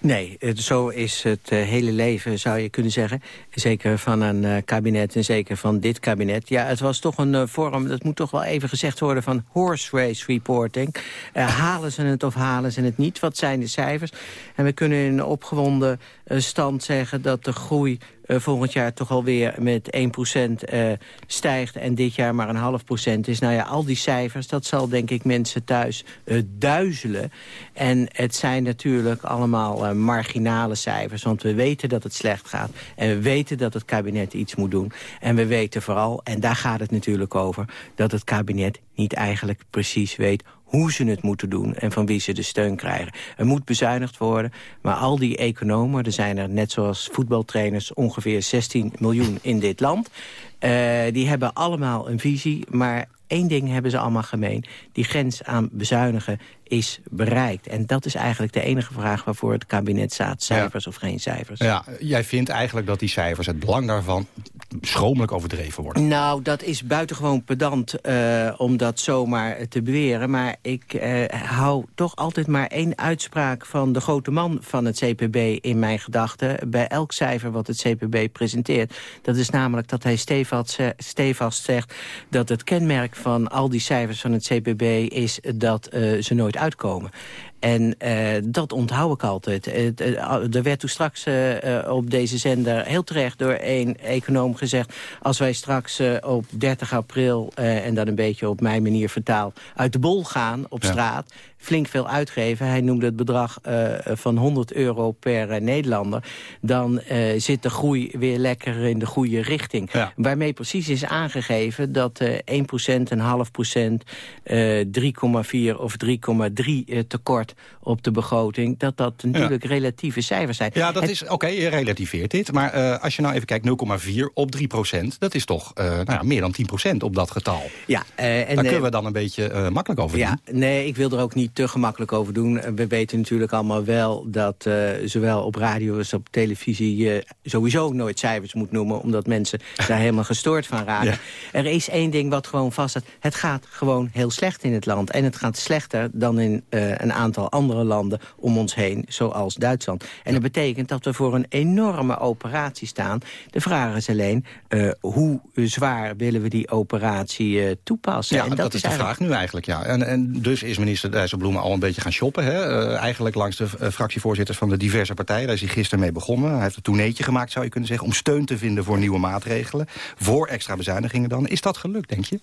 Speaker 26: Nee, zo is het hele leven, zou je kunnen zeggen. Zeker van een kabinet en zeker van dit kabinet. Ja, het was toch een vorm, dat moet toch wel even gezegd worden... van horse race reporting. halen ze het of halen ze het niet? Wat zijn de cijfers? En we kunnen in opgewonden stand zeggen dat de groei uh, volgend jaar toch alweer met 1% uh, stijgt... en dit jaar maar een half procent is. Nou ja, al die cijfers, dat zal denk ik mensen thuis duizelen. En het zijn natuurlijk allemaal marginale cijfers... want we weten dat het slecht gaat. En we weten dat het kabinet iets moet doen. En we weten vooral, en daar gaat het natuurlijk over... dat het kabinet niet eigenlijk precies weet hoe ze het moeten doen en van wie ze de steun krijgen. Er moet bezuinigd worden, maar al die economen... er zijn er net zoals voetbaltrainers ongeveer 16 miljoen in dit land... Uh, die hebben allemaal een visie, maar één ding hebben ze allemaal gemeen. Die grens aan bezuinigen is bereikt. En dat is eigenlijk de enige vraag waarvoor het kabinet staat. Cijfers of geen cijfers.
Speaker 24: Ja, jij vindt eigenlijk dat die cijfers, het belang daarvan... schromelijk overdreven worden.
Speaker 26: Nou, dat is buitengewoon pedant uh, om dat zomaar te beweren. Maar ik uh, hou toch altijd maar één uitspraak van de grote man van het CPB in mijn gedachten. Bij elk cijfer wat het CPB presenteert. Dat is namelijk dat hij stevast zegt dat het kenmerk van al die cijfers van het CPB is dat uh, ze nooit uitkomen. En uh, dat onthoud ik altijd. er werd toen straks uh, op deze zender heel terecht door één econoom gezegd... als wij straks op 30 april, en dan een beetje op mijn manier vertaald... uit de bol gaan op straat, flink veel uitgeven. Hij noemde het bedrag uh, van 100 euro per uh, Nederlander. Dan uh, zit de groei weer lekker in de goede richting. Ja. Waarmee precies is aangegeven dat 1 een half procent, 3,4 of 3,3 tekort op de begroting... dat dat natuurlijk ja. relatieve cijfers zijn.
Speaker 24: Ja, dat is oké, okay, je relativeert dit. Maar als je nou even kijkt, 0,4 op 3 procent... dat is toch nou ja, meer dan 10 procent op dat getal. Ja, en, Daar kunnen we dan een beetje makkelijk over doen.
Speaker 26: Ja, nee, ik wil er ook niet te gemakkelijk over doen. We weten natuurlijk allemaal wel dat zowel op radio als op televisie... je sowieso nooit cijfers moet noemen... omdat mensen (laughs) daar helemaal gestoord van raken. Ja. Er is één ding wat gewoon vast staat. Het gaat gewoon heel slecht in het land. En het gaat slechter dan in uh, een aantal andere landen om ons heen... zoals Duitsland. En dat betekent dat we voor een enorme operatie staan. De vraag is alleen, uh, hoe zwaar willen we die operatie toepassen?
Speaker 24: Ja,
Speaker 26: en
Speaker 24: dat, dat is de eigenlijk... vraag nu eigenlijk, ja. En, en dus is minister Dijsselbloem al een beetje gaan shoppen. Hè? Uh, eigenlijk langs de fractievoorzitters van de diverse partijen. Daar is hij gisteren mee begonnen. Hij heeft een toeneetje gemaakt, zou je kunnen zeggen... om steun te vinden voor nieuwe maatregelen. Voor extra bezuinigingen dan. Is dat gelukt, denk je?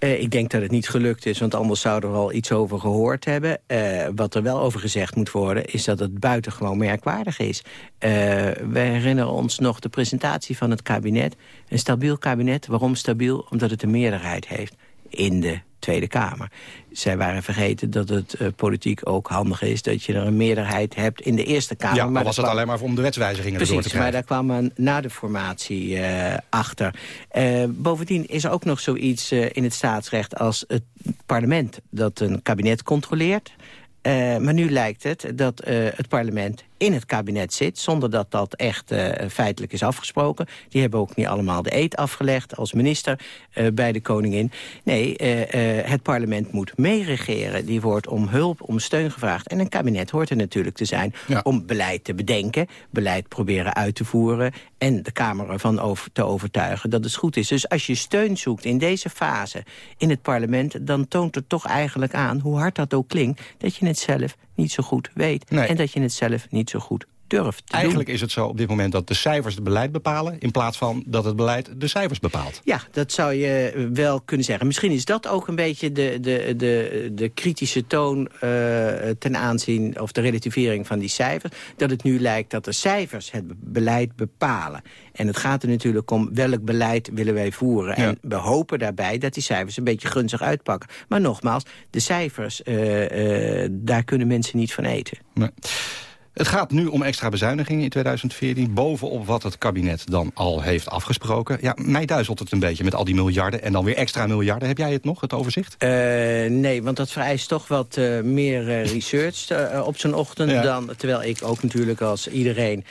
Speaker 26: Uh, ik denk dat het niet gelukt is, want anders zouden we al iets over gehoord hebben. Uh, wat er wel over gezegd moet worden, is dat het buitengewoon merkwaardig is. Uh, we herinneren ons nog de presentatie van het kabinet. Een stabiel kabinet. Waarom stabiel? Omdat het een meerderheid heeft in de Tweede Kamer. Zij waren vergeten dat het uh, politiek ook handig is... dat je er een meerderheid hebt in de Eerste Kamer.
Speaker 24: Ja, maar was het kwam... alleen maar om de wetswijzigingen
Speaker 26: Precies,
Speaker 24: door te krijgen.
Speaker 26: maar daar kwam men na de formatie uh, achter. Uh, bovendien is er ook nog zoiets in het staatsrecht als het parlement... dat een kabinet controleert... Maar nu lijkt het dat het parlement in het kabinet zit... zonder dat dat echt uh, feitelijk is afgesproken. Die hebben ook niet allemaal de eet afgelegd als minister bij de koningin. Nee, het parlement moet meeregeren. Die wordt om hulp, om steun gevraagd. En een kabinet hoort er natuurlijk te zijn ja. om beleid te bedenken... beleid proberen uit te voeren... en de Kamer ervan over te overtuigen dat het goed is. Dus als je steun zoekt in deze fase in het parlement... dan toont het toch eigenlijk aan, hoe hard dat ook klinkt... dat je het zelf niet zo goed weet. Nee. En dat je het zelf niet zo goed durft te
Speaker 24: Eigenlijk
Speaker 26: doen.
Speaker 24: is het zo op dit moment dat de cijfers het beleid bepalen... in plaats van dat het beleid de cijfers bepaalt.
Speaker 26: Ja, dat zou je wel kunnen zeggen. Misschien is dat ook een beetje de, de, de, de kritische toon uh, ten aanzien... of de relativering van die cijfers. Dat het nu lijkt dat de cijfers het beleid bepalen. En het gaat er natuurlijk om welk beleid willen wij voeren. Ja. En we hopen daarbij dat die cijfers een beetje gunstig uitpakken. Maar nogmaals, de cijfers, uh, uh, daar kunnen mensen niet van eten.
Speaker 24: Nee. Het gaat nu om extra bezuinigingen in 2014... bovenop wat het kabinet dan al heeft afgesproken. Ja, mij duizelt het een beetje met al die miljarden... en dan weer extra miljarden. Heb jij het nog, het overzicht?
Speaker 26: Uh, nee, want dat vereist toch wat uh, meer uh, research op zo'n ochtend... Ja. dan terwijl ik ook natuurlijk als iedereen...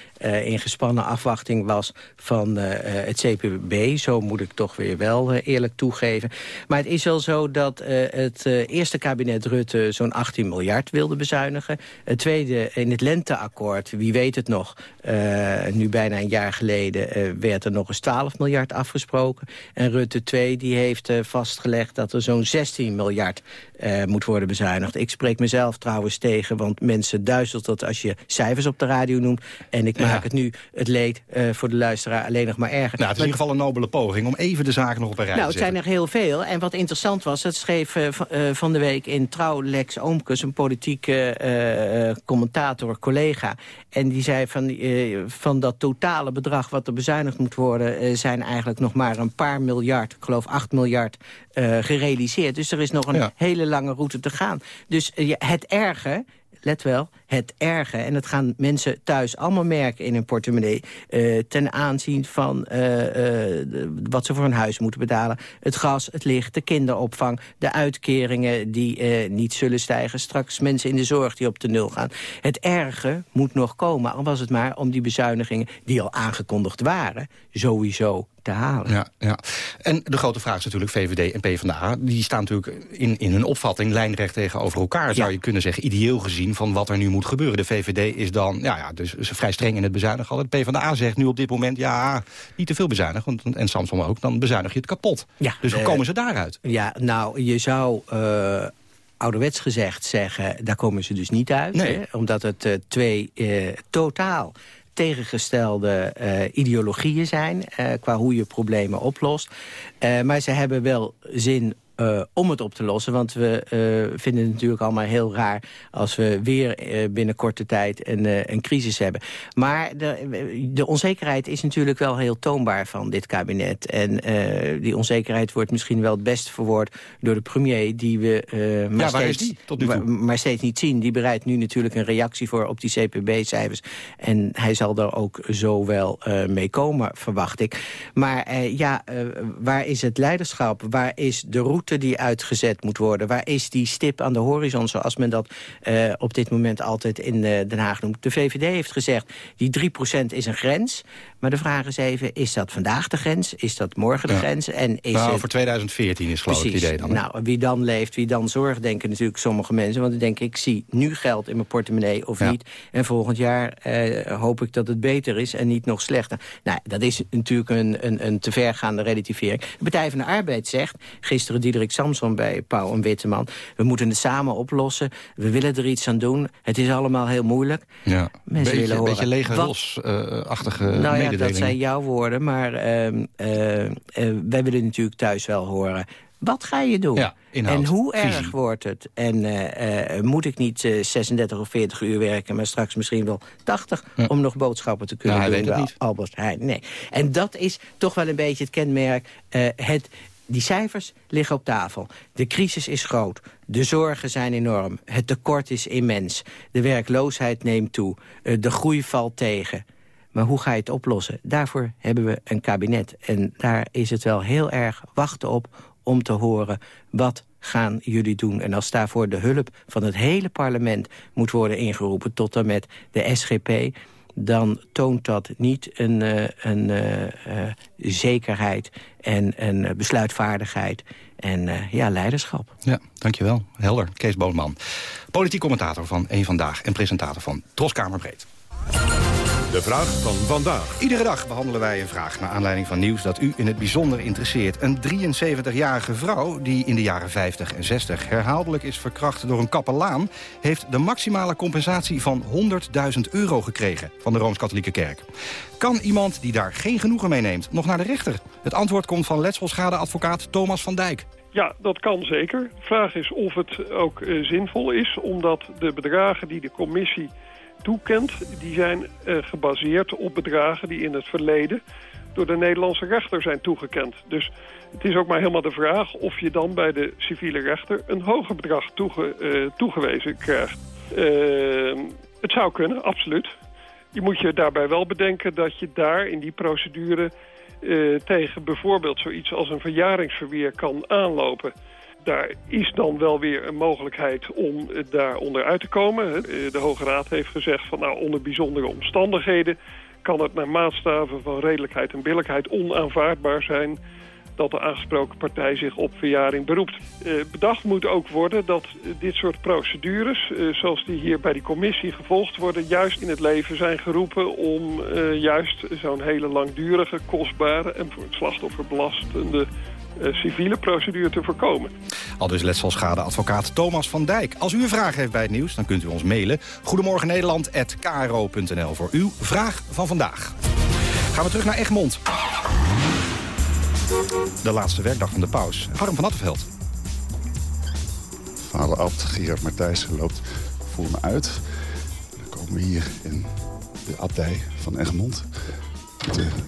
Speaker 26: in gespannen afwachting was van het CPB. Zo moet ik toch weer wel eerlijk toegeven. Maar het is wel zo dat het eerste kabinet Rutte... zo'n 18 miljard wilde bezuinigen. Het tweede in het lente regeerakkoord, wie weet het nog... nu bijna een jaar geleden werd er nog eens 12 miljard afgesproken. En Rutte 2 die heeft vastgelegd dat er zo'n 16 miljard moet worden bezuinigd. Ik spreek mezelf trouwens tegen, want mensen duizelt dat als je cijfers op de radio noemt. En ik maak het nu het leed voor de luisteraar alleen nog maar erger.
Speaker 24: Nou, het is in ieder geval een nobele poging om even de zaken nog op een rij te
Speaker 26: Nou, het zijn er heel veel. En wat interessant was, dat schreef van de week in Trouw Lex Oomkes... een politieke commentator, collega. En die zei van, uh, van dat totale bedrag wat er bezuinigd moet worden... zijn eigenlijk nog maar een paar miljard, ik geloof 8 miljard, gerealiseerd. Dus er is nog een hele lange route te gaan. Dus het erge let wel, het erge. En dat gaan mensen thuis allemaal merken in hun portemonnee... Uh, ten aanzien van uh, uh, wat ze voor een huis moeten betalen. Het gas, het licht, de kinderopvang, de uitkeringen die niet zullen stijgen. Straks mensen in de zorg die op de nul gaan. Het erge moet nog komen, al was het maar om die bezuinigingen... die al aangekondigd waren, sowieso te halen.
Speaker 24: Ja, ja. En de grote vraag is natuurlijk VVD en PvdA. Die staan natuurlijk in, in hun opvatting lijnrecht tegenover elkaar. Zou je kunnen zeggen, ideeel gezien van wat er nu moet gebeuren. De VVD is dan ja, ja, dus vrij streng in het bezuinigen. De PvdA zegt nu op dit moment, ja, niet te veel bezuinigen. Want, en Samson ook, dan bezuinig je het kapot. Ja, dus hoe komen ze daaruit?
Speaker 26: Ja, nou, je zou... Uh ouderwets gezegd zeggen, daar komen ze dus niet uit. Nee. Hè? Omdat het uh, twee uh, totaal tegengestelde uh, ideologieën zijn... Uh, qua hoe je problemen oplost. Uh, maar ze hebben wel zin uh, om het op te lossen. Want we uh, vinden het natuurlijk allemaal heel raar... als we weer uh, binnen korte tijd een, een crisis hebben. Maar de, de, onzekerheid is natuurlijk wel heel toonbaar van dit kabinet. En die onzekerheid wordt misschien wel het best verwoord... door de premier, die we maar,
Speaker 24: ja,
Speaker 26: steeds,
Speaker 24: die, tot nu toe?
Speaker 26: maar steeds niet zien. Die bereidt nu natuurlijk een reactie voor op die CPB-cijfers. En hij zal daar ook zo wel mee komen, verwacht ik. Maar ja, waar is het leiderschap? Waar is de route? Die uitgezet moet worden? Waar is die stip aan de horizon, zoals men dat uh, op dit moment altijd in uh, Den Haag noemt? De VVD heeft gezegd, die 3% is een grens. Maar de vraag is even, is dat vandaag de grens? Is dat morgen de
Speaker 24: ja.
Speaker 26: grens? En is
Speaker 24: nou,
Speaker 26: het...
Speaker 24: voor 2014 is geloof ik het idee dan. Hè?
Speaker 26: Nou, wie dan leeft, wie dan zorgt, denken natuurlijk sommige mensen. Want ik denk, ik zie nu geld in mijn portemonnee of ja. niet. En volgend jaar uh, hoop ik dat het beter is en niet nog slechter. Nou, dat is natuurlijk een, een, een te vergaande relativering. De Partij van de Arbeid zegt, gisteren Diederik Samson bij Pauw en Witteman... we moeten het samen oplossen, we willen er iets aan doen. Het is allemaal heel moeilijk.
Speaker 24: Ja, mensen beetje, willen horen. beetje lege los-achtige uh,
Speaker 26: nou ja, dat zijn jouw woorden, maar uh, uh, wij willen natuurlijk thuis wel horen... Wat ga je doen?
Speaker 24: Ja,
Speaker 26: en hoe
Speaker 24: visie.
Speaker 26: erg wordt het? En uh, uh, moet ik niet uh, 36 of 40 uur werken, maar straks misschien wel 80... Ja. om nog boodschappen te kunnen
Speaker 24: ja,
Speaker 26: doen? Albert Heijn. Nee. En dat is toch wel een beetje het kenmerk. het, die cijfers liggen op tafel. De crisis is groot. De zorgen zijn enorm. Het tekort is immens. De werkloosheid neemt toe. de groei valt tegen. Maar hoe ga je het oplossen? Daarvoor hebben we een kabinet. En daar is het wel heel erg wachten op om te horen... wat gaan jullie doen? En als daarvoor de hulp van het hele parlement moet worden ingeroepen... tot en met de SGP dan toont dat niet een, uh, een uh, uh, zekerheid en een besluitvaardigheid en ja, leiderschap.
Speaker 24: Ja, dankjewel. Helder. Kees Boonman. Politiek commentator van Eén Vandaag en presentator van Troskamerbreed.
Speaker 10: De vraag van vandaag.
Speaker 24: Iedere dag behandelen wij een vraag naar aanleiding van nieuws dat u in het bijzonder interesseert. Een 73-jarige vrouw die in de jaren 50 en 60 herhaaldelijk is verkracht door een kapelaan... heeft de maximale compensatie van 100.000 euro gekregen van de Rooms-Katholieke Kerk. Kan iemand die daar geen genoegen mee neemt nog naar de rechter? Het antwoord komt van letselschadeadvocaat Thomas van Dijk.
Speaker 27: Ja, dat kan zeker. De vraag is of het ook uh, zinvol is, omdat de bedragen die de commissie toekent, die zijn uh, gebaseerd op bedragen die in het verleden door de Nederlandse rechter zijn toegekend. Dus het is ook maar helemaal de vraag of je dan bij de civiele rechter een hoger bedrag uh, toegewezen krijgt. Het zou kunnen, absoluut. Je moet je daarbij wel bedenken dat je daar in die procedure tegen bijvoorbeeld zoiets als een verjaringsverweer kan aanlopen. Daar is dan wel weer een mogelijkheid om daaronder uit te komen. De Hoge Raad heeft gezegd van nou onder bijzondere omstandigheden kan het naar maatstaven van redelijkheid en billijkheid onaanvaardbaar zijn dat de aangesproken partij zich op verjaring beroept. Uh, bedacht moet ook worden dat dit soort procedures, uh, zoals die hier bij die commissie gevolgd worden, juist in het leven zijn geroepen om juist zo'n hele langdurige, kostbare en voor het slachtoffer belastende civiele procedure te voorkomen.
Speaker 24: Al dus letselschadeadvocaat Thomas van Dijk. Als u een vraag heeft bij het nieuws, dan kunt u ons mailen. Goedemorgen Nederland@kro.nl voor uw vraag van vandaag. Gaan we terug naar Egmond. De laatste werkdag van de paus. Harm van Attenveld.
Speaker 28: Vader Abt Gerard Martijs loopt voor me uit. Dan komen we hier in de abdij van Egmond.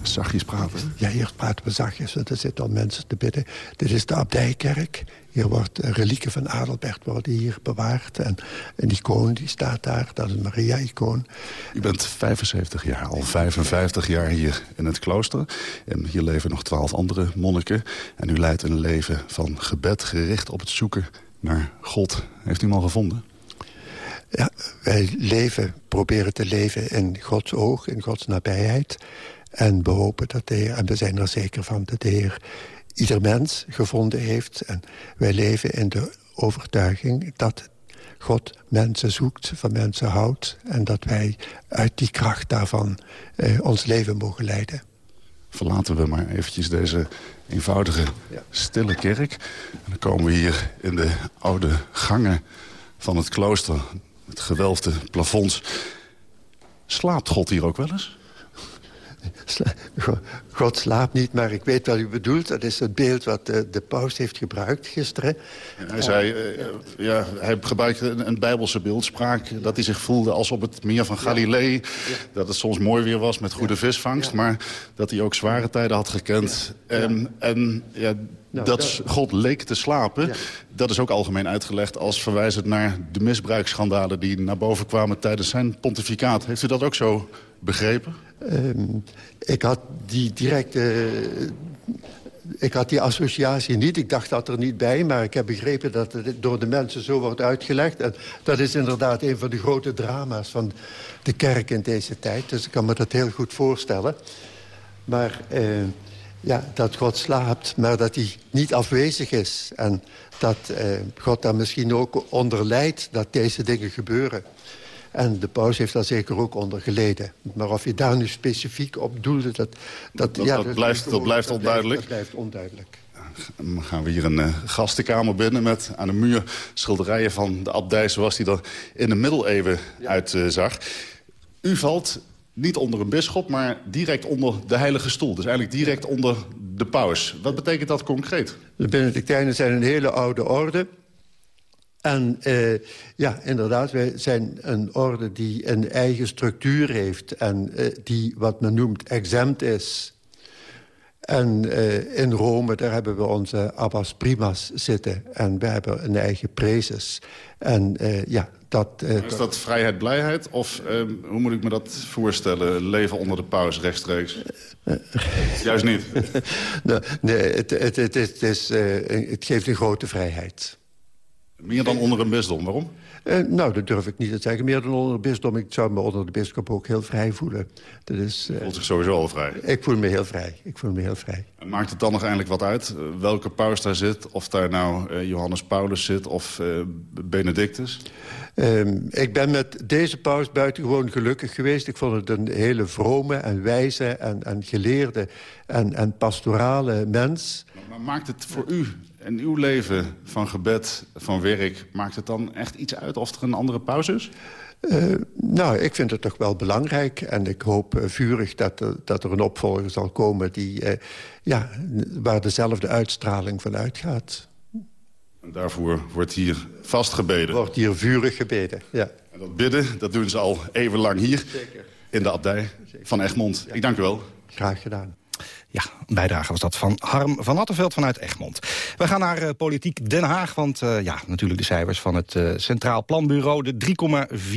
Speaker 28: Zachtjes praten.
Speaker 29: Ja, hier praten we zachtjes, want er zitten al mensen te bidden. Dit is de abdijkerk. Hier wordt relieken van Adelbert worden hier bewaard. En een icoon die staat daar, dat is een Maria-icoon.
Speaker 28: U bent 75 jaar, al 55 jaar hier in het klooster. En hier leven nog twaalf andere monniken. En u leidt een leven van gebed gericht op het zoeken naar God. Heeft u hem al gevonden?
Speaker 29: Ja, wij leven, proberen te leven in Gods oog, in Gods nabijheid. En we hopen dat de Heer, en we zijn er zeker van, dat de Heer ieder mens gevonden heeft. En wij leven in de overtuiging dat God mensen zoekt, van mensen houdt... en dat wij uit die kracht daarvan eh, ons leven mogen leiden.
Speaker 28: Verlaten we maar eventjes deze eenvoudige, stille kerk. En dan komen we hier in de oude gangen van het klooster. Het gewelfde plafonds. Slaapt God hier ook wel eens?
Speaker 29: God slaapt niet, maar ik weet wat u bedoelt. Dat is het beeld wat de, de paus heeft gebruikt gisteren.
Speaker 28: hij zei, uh, ja, hij gebruikte een, een, bijbelse beeldspraak... dat hij zich voelde als op het meer van Galilee. Dat het soms mooi weer was met goede visvangst... maar dat hij ook zware tijden had gekend. En, en ja, nou, dat God leek te slapen, dat is ook algemeen uitgelegd... als verwijzend naar de misbruiksschandalen die naar boven kwamen tijdens zijn pontificaat. Heeft u dat ook zo begrepen?
Speaker 29: Um, ik had die directe... ik had die associatie niet, ik dacht dat er niet bij... maar ik heb begrepen dat het door de mensen zo wordt uitgelegd. En dat is inderdaad een van de grote drama's van de kerk in deze tijd. Dus ik kan me dat heel goed voorstellen. Maar uh, ja, dat God slaapt, maar dat hij niet afwezig is. En dat uh, God daar misschien ook onder leidt dat deze dingen gebeuren. En de paus heeft daar zeker ook onder geleden. Maar of je daar nu specifiek op doelde, dat...
Speaker 28: Dat, dat, ja, dat, blijft, dat blijft onduidelijk.
Speaker 29: Dat blijft onduidelijk.
Speaker 28: Dan gaan we hier een uh, gastenkamer binnen met aan de muur schilderijen van de abdij... zoals die er in de middeleeuwen uitzag. Uh, U valt niet onder een bisschop, maar direct onder de heilige stoel. Dus eigenlijk direct onder de paus. Wat betekent dat concreet?
Speaker 29: De Benedictijnen zijn een hele oude orde... En uh, ja, inderdaad, wij zijn een orde die een eigen structuur heeft... en uh, die wat men noemt exempt is. En uh, in Rome, daar hebben we onze abbas primas zitten. En we hebben een eigen prezes. En ja, dat...
Speaker 28: is dat vrijheid, blijheid? Of hoe moet ik me dat voorstellen? Leven onder de paus rechtstreeks? Juist niet? (laughs)
Speaker 29: nee, het, het, het, het, is, het geeft een grote vrijheid.
Speaker 28: Meer dan onder een bisdom, waarom?
Speaker 29: Uh, nou, dat durf ik niet te zeggen. Meer dan onder een bisdom. Ik zou me onder de bisschop ook heel vrij voelen. Dat is,
Speaker 28: uh, voelt zich sowieso al vrij?
Speaker 29: Ik voel me heel vrij. Ik voel me heel vrij.
Speaker 28: En maakt het dan nog eigenlijk wat uit uh, welke paus daar zit? Of daar nou Johannes Paulus zit of Benedictus?
Speaker 29: Ehm, ik ben met deze paus buitengewoon gelukkig geweest. Ik vond het een hele vrome en wijze en, en geleerde en, en pastorale mens.
Speaker 28: Maar maakt het voor u en uw leven van gebed, van werk... maakt het dan echt iets uit of er een andere pauze is?
Speaker 29: Uh, nou, ik vind het toch wel belangrijk. En ik hoop uh, vurig dat er, dat er een opvolger zal komen... Die, uh, ja, waar dezelfde uitstraling van uitgaat.
Speaker 28: En daarvoor wordt hier vast gebeden?
Speaker 29: Wordt hier vurig gebeden, ja.
Speaker 28: En dat bidden, dat doen ze al even lang hier... Zeker. in de abdij van Egmond. Ja. Ik dank u wel.
Speaker 29: Graag gedaan.
Speaker 24: Ja, een bijdrage was dat van Harm van Attenveld vanuit Egmond. We gaan naar uh, Politiek Den Haag, want uh, ja, natuurlijk de cijfers van het uh, Centraal Planbureau. De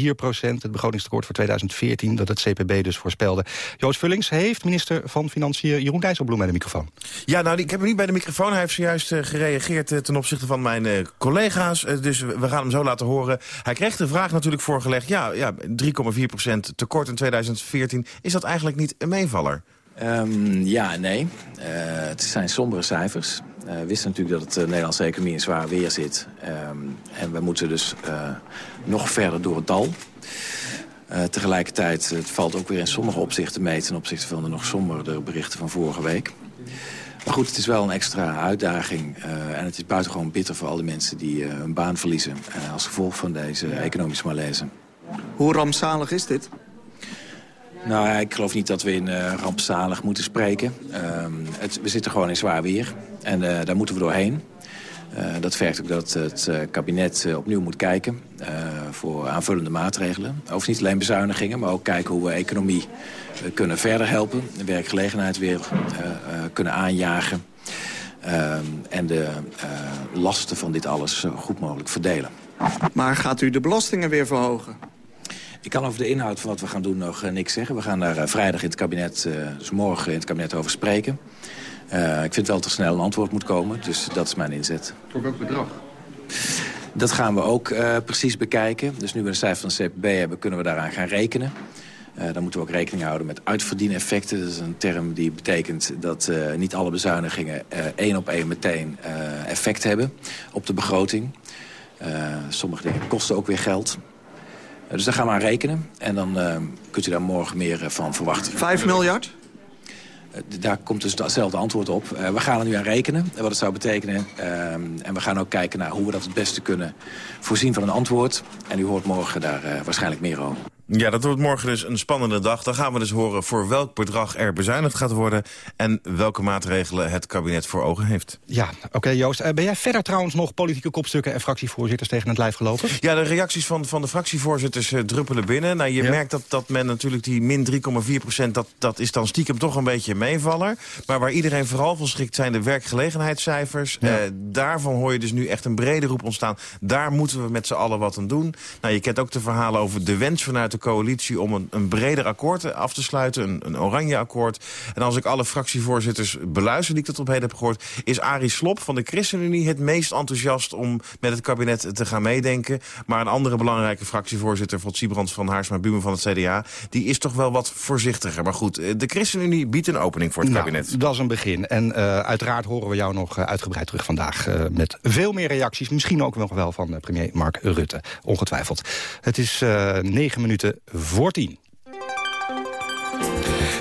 Speaker 24: 3,4 procent, het begrotingstekort voor 2014, dat het CPB dus voorspelde. Joost Vullings heeft minister van Financiën Jeroen Dijsselbloem bij de microfoon.
Speaker 19: Ja, nou, ik heb hem niet bij de microfoon. Hij heeft zojuist gereageerd ten opzichte van mijn collega's. dus we gaan hem zo laten horen. Hij kreeg de vraag natuurlijk voorgelegd. Ja, ja 3,4 procent tekort in 2014. Is dat eigenlijk niet een meevaller?
Speaker 30: Um, ja, nee. Uh, het zijn sombere cijfers. Uh, we wisten natuurlijk dat het de Nederlandse economie in zwaar weer zit. Um, en we moeten dus uh, nog verder door het dal. Tegelijkertijd, het valt ook weer in sommige opzichten mee... ten opzichte van de nog somberdere berichten van vorige week. Maar goed, het is wel een extra uitdaging. En het is buitengewoon bitter voor alle mensen die hun baan verliezen... Als gevolg van deze economische malaise.
Speaker 31: Hoe rampzalig is dit?
Speaker 30: Nou, ik geloof niet dat we in rampzalig moeten spreken. Het, we zitten gewoon in zwaar weer. En daar moeten we doorheen. Uh, dat vergt ook dat het kabinet opnieuw moet kijken voor aanvullende maatregelen. Overigens niet alleen bezuinigingen, maar ook kijken hoe we economie kunnen verder helpen. De werkgelegenheid weer kunnen aanjagen. en de lasten van dit alles zo goed mogelijk verdelen.
Speaker 31: Maar gaat u de belastingen weer verhogen?
Speaker 30: Ik kan over de inhoud van wat we gaan doen nog niks zeggen. We gaan daar vrijdag in het kabinet, dus morgen in het kabinet over spreken. Ik vind wel dat er snel een antwoord moet komen, dus dat is mijn inzet.
Speaker 31: Voor welk bedrag?
Speaker 30: Dat gaan we ook uh, precies bekijken. Dus nu we een cijfer van de CPB hebben, kunnen we daaraan gaan rekenen. Uh, dan moeten we ook rekening houden met uitverdieneffecten. Dat is een term die betekent dat uh, niet alle bezuinigingen één op één meteen effect hebben op de begroting. sommige dingen kosten ook weer geld. Dus daar gaan we aan rekenen. En dan kunt u daar morgen meer van verwachten.
Speaker 31: Vijf miljard?
Speaker 30: daar komt dus hetzelfde antwoord op. Uh, we gaan er nu aan rekenen, wat het zou betekenen. Uh, en we gaan ook kijken naar hoe we dat het beste kunnen voorzien van een antwoord. En u hoort morgen daar uh, waarschijnlijk meer over.
Speaker 19: Ja, dat wordt morgen dus een spannende dag. Dan gaan we dus horen voor welk bedrag er bezuinigd gaat worden... en welke maatregelen het kabinet voor ogen heeft.
Speaker 24: Ja, oké okay, Joost. Uh, ben jij verder trouwens nog politieke kopstukken en fractievoorzitters tegen het lijf gelopen?
Speaker 19: Ja, de reacties van, van de fractievoorzitters uh, druppelen binnen. Nou, je ja. merkt dat, dat men natuurlijk die min 3,4 procent... Dat, dat is dan stiekem toch een beetje een meevaller. Maar waar iedereen vooral van schrikt zijn de werkgelegenheidscijfers. Ja. Uh, daarvan hoor je dus nu echt een brede roep ontstaan. Daar moeten we met z'n allen wat aan doen. Nou, je kent ook de verhalen over de wens vanuit de coalitie om een, een breder akkoord af te sluiten. Een, een oranje akkoord. En als ik alle fractievoorzitters beluister die ik tot op heden heb gehoord... is Arie Slop van de ChristenUnie het meest enthousiast om met het kabinet te gaan meedenken. Maar een andere belangrijke fractievoorzitter, Vod Siebrand van Haarsma Bumen van het CDA... die is toch wel wat voorzichtiger. Maar goed, de ChristenUnie biedt een opening voor het
Speaker 24: nou,
Speaker 19: kabinet.
Speaker 24: Dat is een begin. En uh, uiteraard horen we jou nog uitgebreid terug vandaag... Uh, met veel meer reacties. Misschien ook nog wel van premier Mark Rutte. Ongetwijfeld. Het is negen minuten voor tien.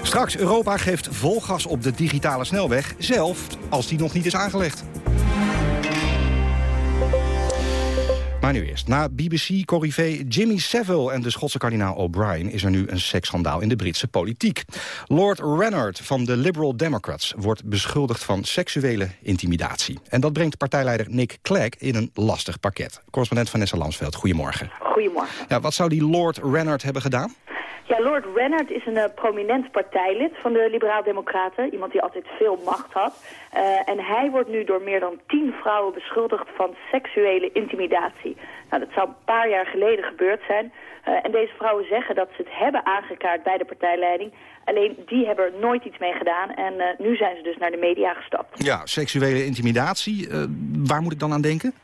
Speaker 24: Straks, Europa geeft vol gas op de digitale snelweg, zelf als die nog niet is aangelegd. Maar nu eerst. Na BBC-corrivé Jimmy Savile en de Schotse kardinaal O'Brien... is er nu een seksschandaal in de Britse politiek. Lord Rennard van de Liberal Democrats wordt beschuldigd van seksuele intimidatie. En dat brengt partijleider Nick Clegg in een lastig pakket. Correspondent Vanessa Lansveld, goedemorgen.
Speaker 32: Goedemorgen.
Speaker 24: Ja, wat zou die Lord Rennard hebben gedaan?
Speaker 32: Ja, Lord Rennard is een uh, prominent partijlid van de Liberaal-Democraten. Iemand die altijd veel macht had. Uh, en hij wordt nu door meer dan tien vrouwen beschuldigd van seksuele intimidatie. Nou, dat zou een paar jaar geleden gebeurd zijn. Uh, en deze vrouwen zeggen dat ze het hebben aangekaart bij de partijleiding. Alleen die hebben er nooit iets mee gedaan. En nu zijn ze dus naar de media gestapt.
Speaker 24: Ja, seksuele intimidatie. waar moet ik dan aan denken?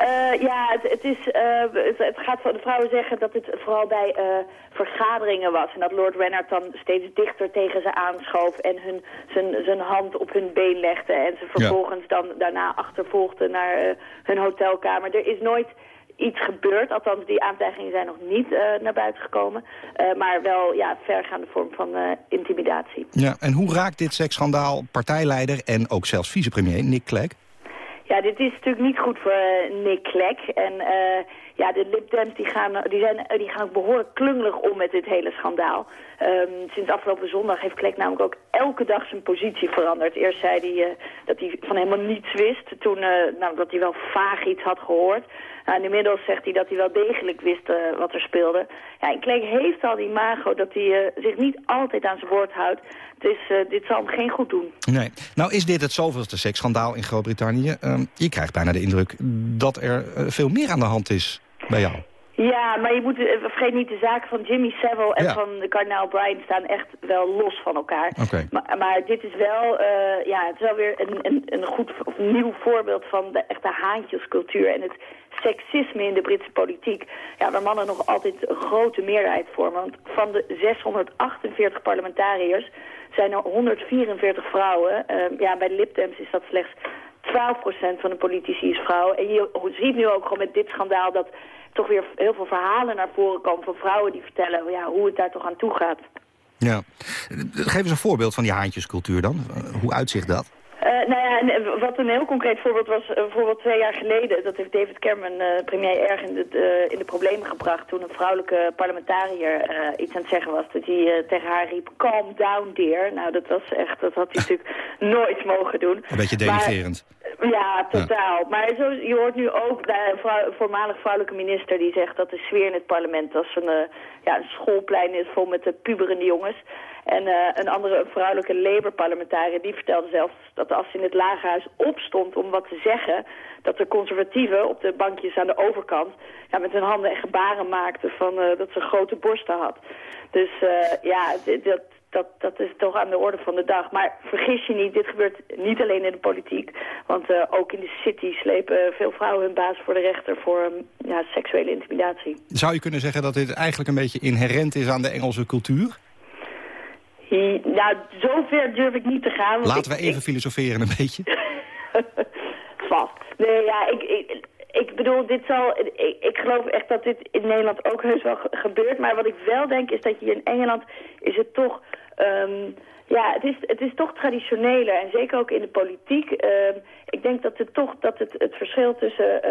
Speaker 32: Uh, ja, het, het is, uh, het, gaat van de vrouwen zeggen dat het vooral bij uh, vergaderingen was. En dat Lord Rennard dan steeds dichter tegen ze aanschoof en hun, zijn, zijn hand op hun been legde. En ze vervolgens ja. dan daarna achtervolgde naar hun hotelkamer. Er is nooit iets gebeurd. Althans, die aantijgingen zijn nog niet uh, naar buiten gekomen. Uh, maar wel ja, vergaande vorm van uh, intimidatie.
Speaker 24: Ja, en hoe raakt dit seksschandaal partijleider en ook zelfs vicepremier Nick Clegg?
Speaker 32: Ja, dit is natuurlijk niet goed voor uh, Nick Clegg. En uh, ja, de Lib die gaan, die zijn, die gaan ook behoorlijk klungelig om met dit hele schandaal. Um, sinds afgelopen zondag heeft Clegg namelijk ook elke dag zijn positie veranderd. Eerst zei hij uh, dat hij van helemaal niets wist. Toen nou, dat hij wel vaag iets had gehoord. Nou, inmiddels zegt hij dat hij wel degelijk wist wat er speelde. Ja, en heeft al die imago dat hij zich niet altijd aan zijn woord houdt. Dus dit zal hem geen goed doen.
Speaker 24: Nee. Nou is dit het zoveelste seksschandaal in Groot-Brittannië. Um, je krijgt bijna de indruk dat er veel meer aan de hand is bij jou.
Speaker 32: Ja, maar je moet, vergeet niet, de zaken van Jimmy Savile en ja. van de kardinaal Brian staan echt wel los van elkaar.
Speaker 24: Okay.
Speaker 32: Maar, maar, dit is wel, uh, ja, het is wel weer een, een, een goed of nieuw voorbeeld van de echte haantjescultuur en het seksisme in de Britse politiek. Ja, waar mannen nog altijd een grote meerderheid vormen. Want van de 648 parlementariërs zijn er 144 vrouwen. Ehm, ja, bij de Lipdems is dat slechts 12% van de politici is vrouw. En je ziet nu ook gewoon met dit schandaal dat toch weer heel veel verhalen naar voren komen van vrouwen die vertellen ja, hoe het daar toch aan toe gaat.
Speaker 24: Ja. Geef eens een voorbeeld van die haantjescultuur dan. Hoe uitzicht dat?
Speaker 32: Uh, nou ja, wat een heel concreet voorbeeld was, uh, bijvoorbeeld twee jaar geleden, dat heeft David Cameron, uh, premier, erg in de, in de problemen gebracht toen een vrouwelijke parlementariër iets aan het zeggen was. Dat hij tegen haar riep, calm down dear. Nou, dat was echt, dat had hij (laughs) natuurlijk nooit mogen doen.
Speaker 24: Een beetje denigrerend.
Speaker 32: Ja, totaal. Maar zo, je hoort nu ook vrouw, voormalig vrouwelijke minister die zegt dat de sfeer in het parlement als een, ja, een schoolplein is vol met de puberende jongens. En uh, een andere vrouwelijke Labour-parlementariër die vertelde zelfs dat als ze in het lagerhuis opstond om wat te zeggen... dat de conservatieven op de bankjes aan de overkant ja, met hun handen en gebaren maakten van uh, dat ze grote borsten had. Dus uh, ja, dat, dat, dat is toch aan de orde van de dag. Maar vergis je niet, dit gebeurt niet alleen in de politiek. Want ook in de city slepen veel vrouwen hun baas voor de rechter voor um, ja, seksuele intimidatie.
Speaker 24: Zou je kunnen zeggen dat dit eigenlijk een beetje inherent is aan de Engelse cultuur?
Speaker 32: Nou, zover durf ik niet te gaan.
Speaker 24: Laten we even filosoferen een beetje. (laughs)
Speaker 32: Vast. Nee, ja, ik, ik, ik bedoel, dit zal, ik, ik, geloof echt dat dit in Nederland ook heus wel gebeurt. Maar wat ik wel denk is dat je in Engeland is het toch... Um, ja, het is, het is toch traditioneler en zeker ook in de politiek. Uh, ik denk dat het toch dat het, het verschil tussen uh,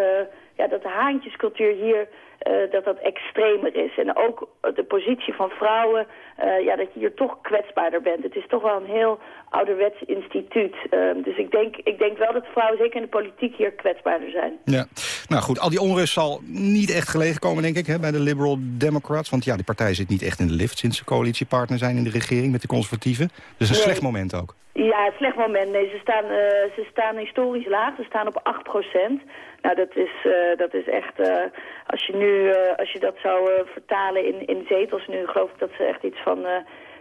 Speaker 32: ja, dat de haantjescultuur hier uh, dat dat extremer is. En ook de positie van vrouwen, uh, ja, dat je hier toch kwetsbaarder bent. Het is toch wel een heel ouderwets instituut. Uh, dus ik denk, ik denk wel dat vrouwen, zeker in de politiek, hier kwetsbaarder zijn.
Speaker 24: Ja, nou goed, al die onrust zal niet echt gelegen komen, denk ik, hè, bij de Liberal Democrats. Want ja, die partij zit niet echt in de lift sinds ze coalitiepartner zijn in de regering met de conservatieven. Dus een nee. slecht moment ook.
Speaker 32: Ja, een slecht moment. Nee, ze staan, uh, ze staan historisch laag. Ze staan op 8 procent. Nou, dat is, uh, dat is echt, uh, als je nu, als je dat zou vertalen in, in zetels nu, geloof ik dat ze echt iets van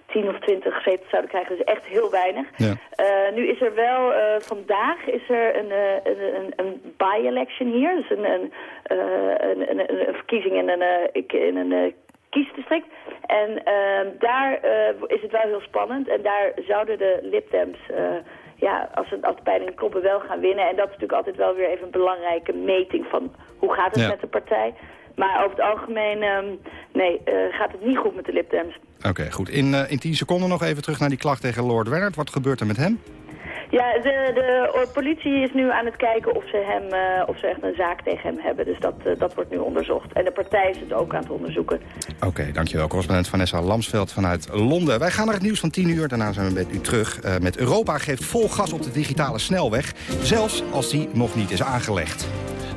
Speaker 32: 10 of 20 zetels zouden krijgen. Dus echt heel weinig. Ja. nu is er wel, vandaag is er een, een, een, een by-election hier. Dus een, een, een, een, een verkiezing in een, in een kiesdistrict. En uh, daar uh, is het wel heel spannend. En daar zouden de Lib Dems, uh, ja, als, het, als de kloppen, wel gaan winnen. En dat is natuurlijk altijd wel weer even een belangrijke meting van hoe gaat het ja. met de partij. Maar over het algemeen, um, nee, uh, gaat het niet goed met de Lib Dems.
Speaker 24: Oké, okay, goed. In, in tien seconden nog even terug naar die klacht tegen Lord Wennert. Wat gebeurt er met hem?
Speaker 32: Ja, de, de politie is nu aan het kijken of ze, hem, uh, of ze echt een zaak tegen hem hebben. Dus dat, uh, dat wordt nu onderzocht. En de partij is het ook aan het onderzoeken.
Speaker 24: Oké, dankjewel. Correspondent Vanessa Lamsveld vanuit Londen. Wij gaan naar het nieuws van 10 uur. Daarna zijn we met u terug. Uh, met Europa geeft vol gas op de digitale snelweg. Zelfs als die nog niet is aangelegd.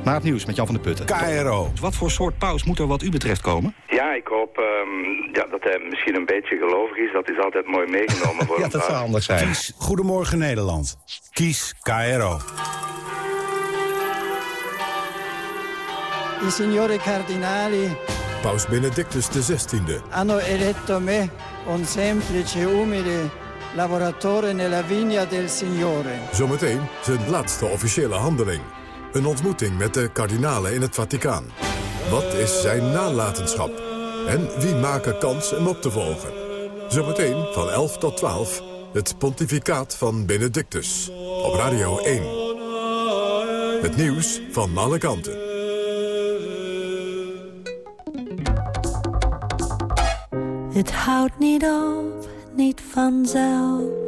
Speaker 24: Na het nieuws met Jan van der Putten.
Speaker 10: KRO.
Speaker 24: Wat voor soort paus moet er wat u betreft komen?
Speaker 33: Ja, ik hoop um, ja, dat hij misschien een beetje gelovig is. Dat is altijd mooi meegenomen voor (laughs)
Speaker 24: Ja, dat zou handig zijn.
Speaker 10: Kies Goedemorgen Nederland. Kies KRO.
Speaker 34: I signore cardinali
Speaker 10: Paus Benedictus XVI
Speaker 34: hanno eletto me, un semplice umile lavoratore nella vigna del Signore.
Speaker 10: Zometeen zijn laatste officiële handeling. Een ontmoeting met de kardinalen in het Vaticaan. Wat is zijn nalatenschap? En wie maken kans hem op te volgen? Zometeen van 11 tot 12 het pontificaat van Benedictus. Op Radio 1. Het nieuws van alle kanten.
Speaker 35: Het houdt niet op, niet vanzelf.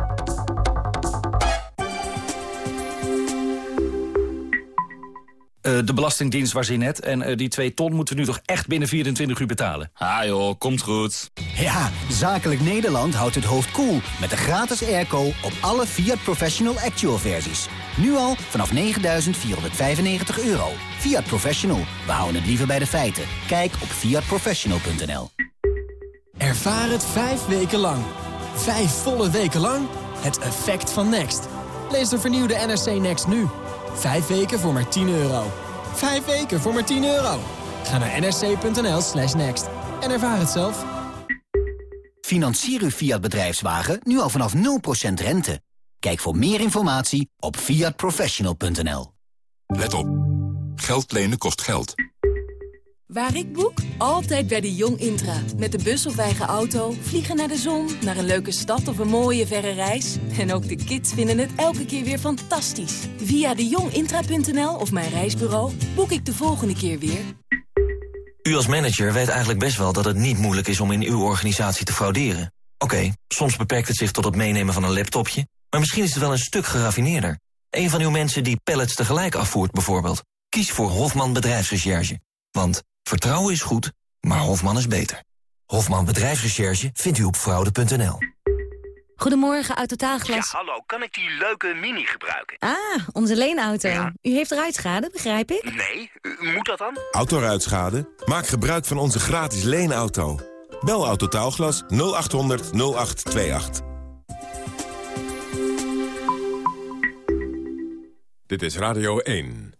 Speaker 36: De Belastingdienst was in net. En uh, die 2 ton moeten we nu toch echt binnen 24 uur betalen.
Speaker 37: Ah joh, komt goed.
Speaker 38: Ja, Zakelijk Nederland houdt het hoofd koel cool met de gratis airco op alle Fiat Professional Actual versies. Nu al vanaf 9.495 euro. Fiat Professional, we houden het liever bij de feiten. Kijk op fiatprofessional.nl
Speaker 39: Ervaar het vijf weken lang. Vijf volle weken lang. Het effect van Next. Lees de vernieuwde NRC Next nu. Vijf weken voor maar 10 euro.
Speaker 40: Vijf weken voor maar 10 euro. Ga naar nsc.nl slash next en ervaar het zelf.
Speaker 38: Financier uw Fiat bedrijfswagen nu al vanaf 0% rente. Kijk voor meer informatie op fiatprofessional.nl.
Speaker 41: Let op. Geld lenen kost geld.
Speaker 11: Waar ik boek? Altijd bij de Jong Intra. Met de bus of eigen auto, vliegen naar de zon, naar een leuke stad of een mooie verre reis. En ook de kids vinden het elke keer weer fantastisch. Via dejongintra.nl of mijn reisbureau boek ik de volgende keer weer.
Speaker 42: U als manager weet eigenlijk best wel dat het niet moeilijk is om in uw organisatie te frauderen. Oké, soms beperkt het zich tot het meenemen van een laptopje, maar misschien is het wel een stuk geraffineerder. Een van uw mensen die pallets tegelijk afvoert bijvoorbeeld. Kies voor Hofman Bedrijfsrecherche. Want vertrouwen is goed, maar Hofman is beter. Hofman Bedrijfsrecherche vindt u op fraude.nl.
Speaker 43: Goedemorgen, uit Totaalglas.
Speaker 44: Ja, hallo, kan ik die leuke mini gebruiken?
Speaker 43: Ah, onze leenauto. U heeft ruitschade, begrijp ik?
Speaker 44: Nee, u- moet dat dan?
Speaker 18: Autoruitschade? Maak gebruik van onze gratis leenauto. Bel Autotaalglas 0800 0828. Dit is Radio 1.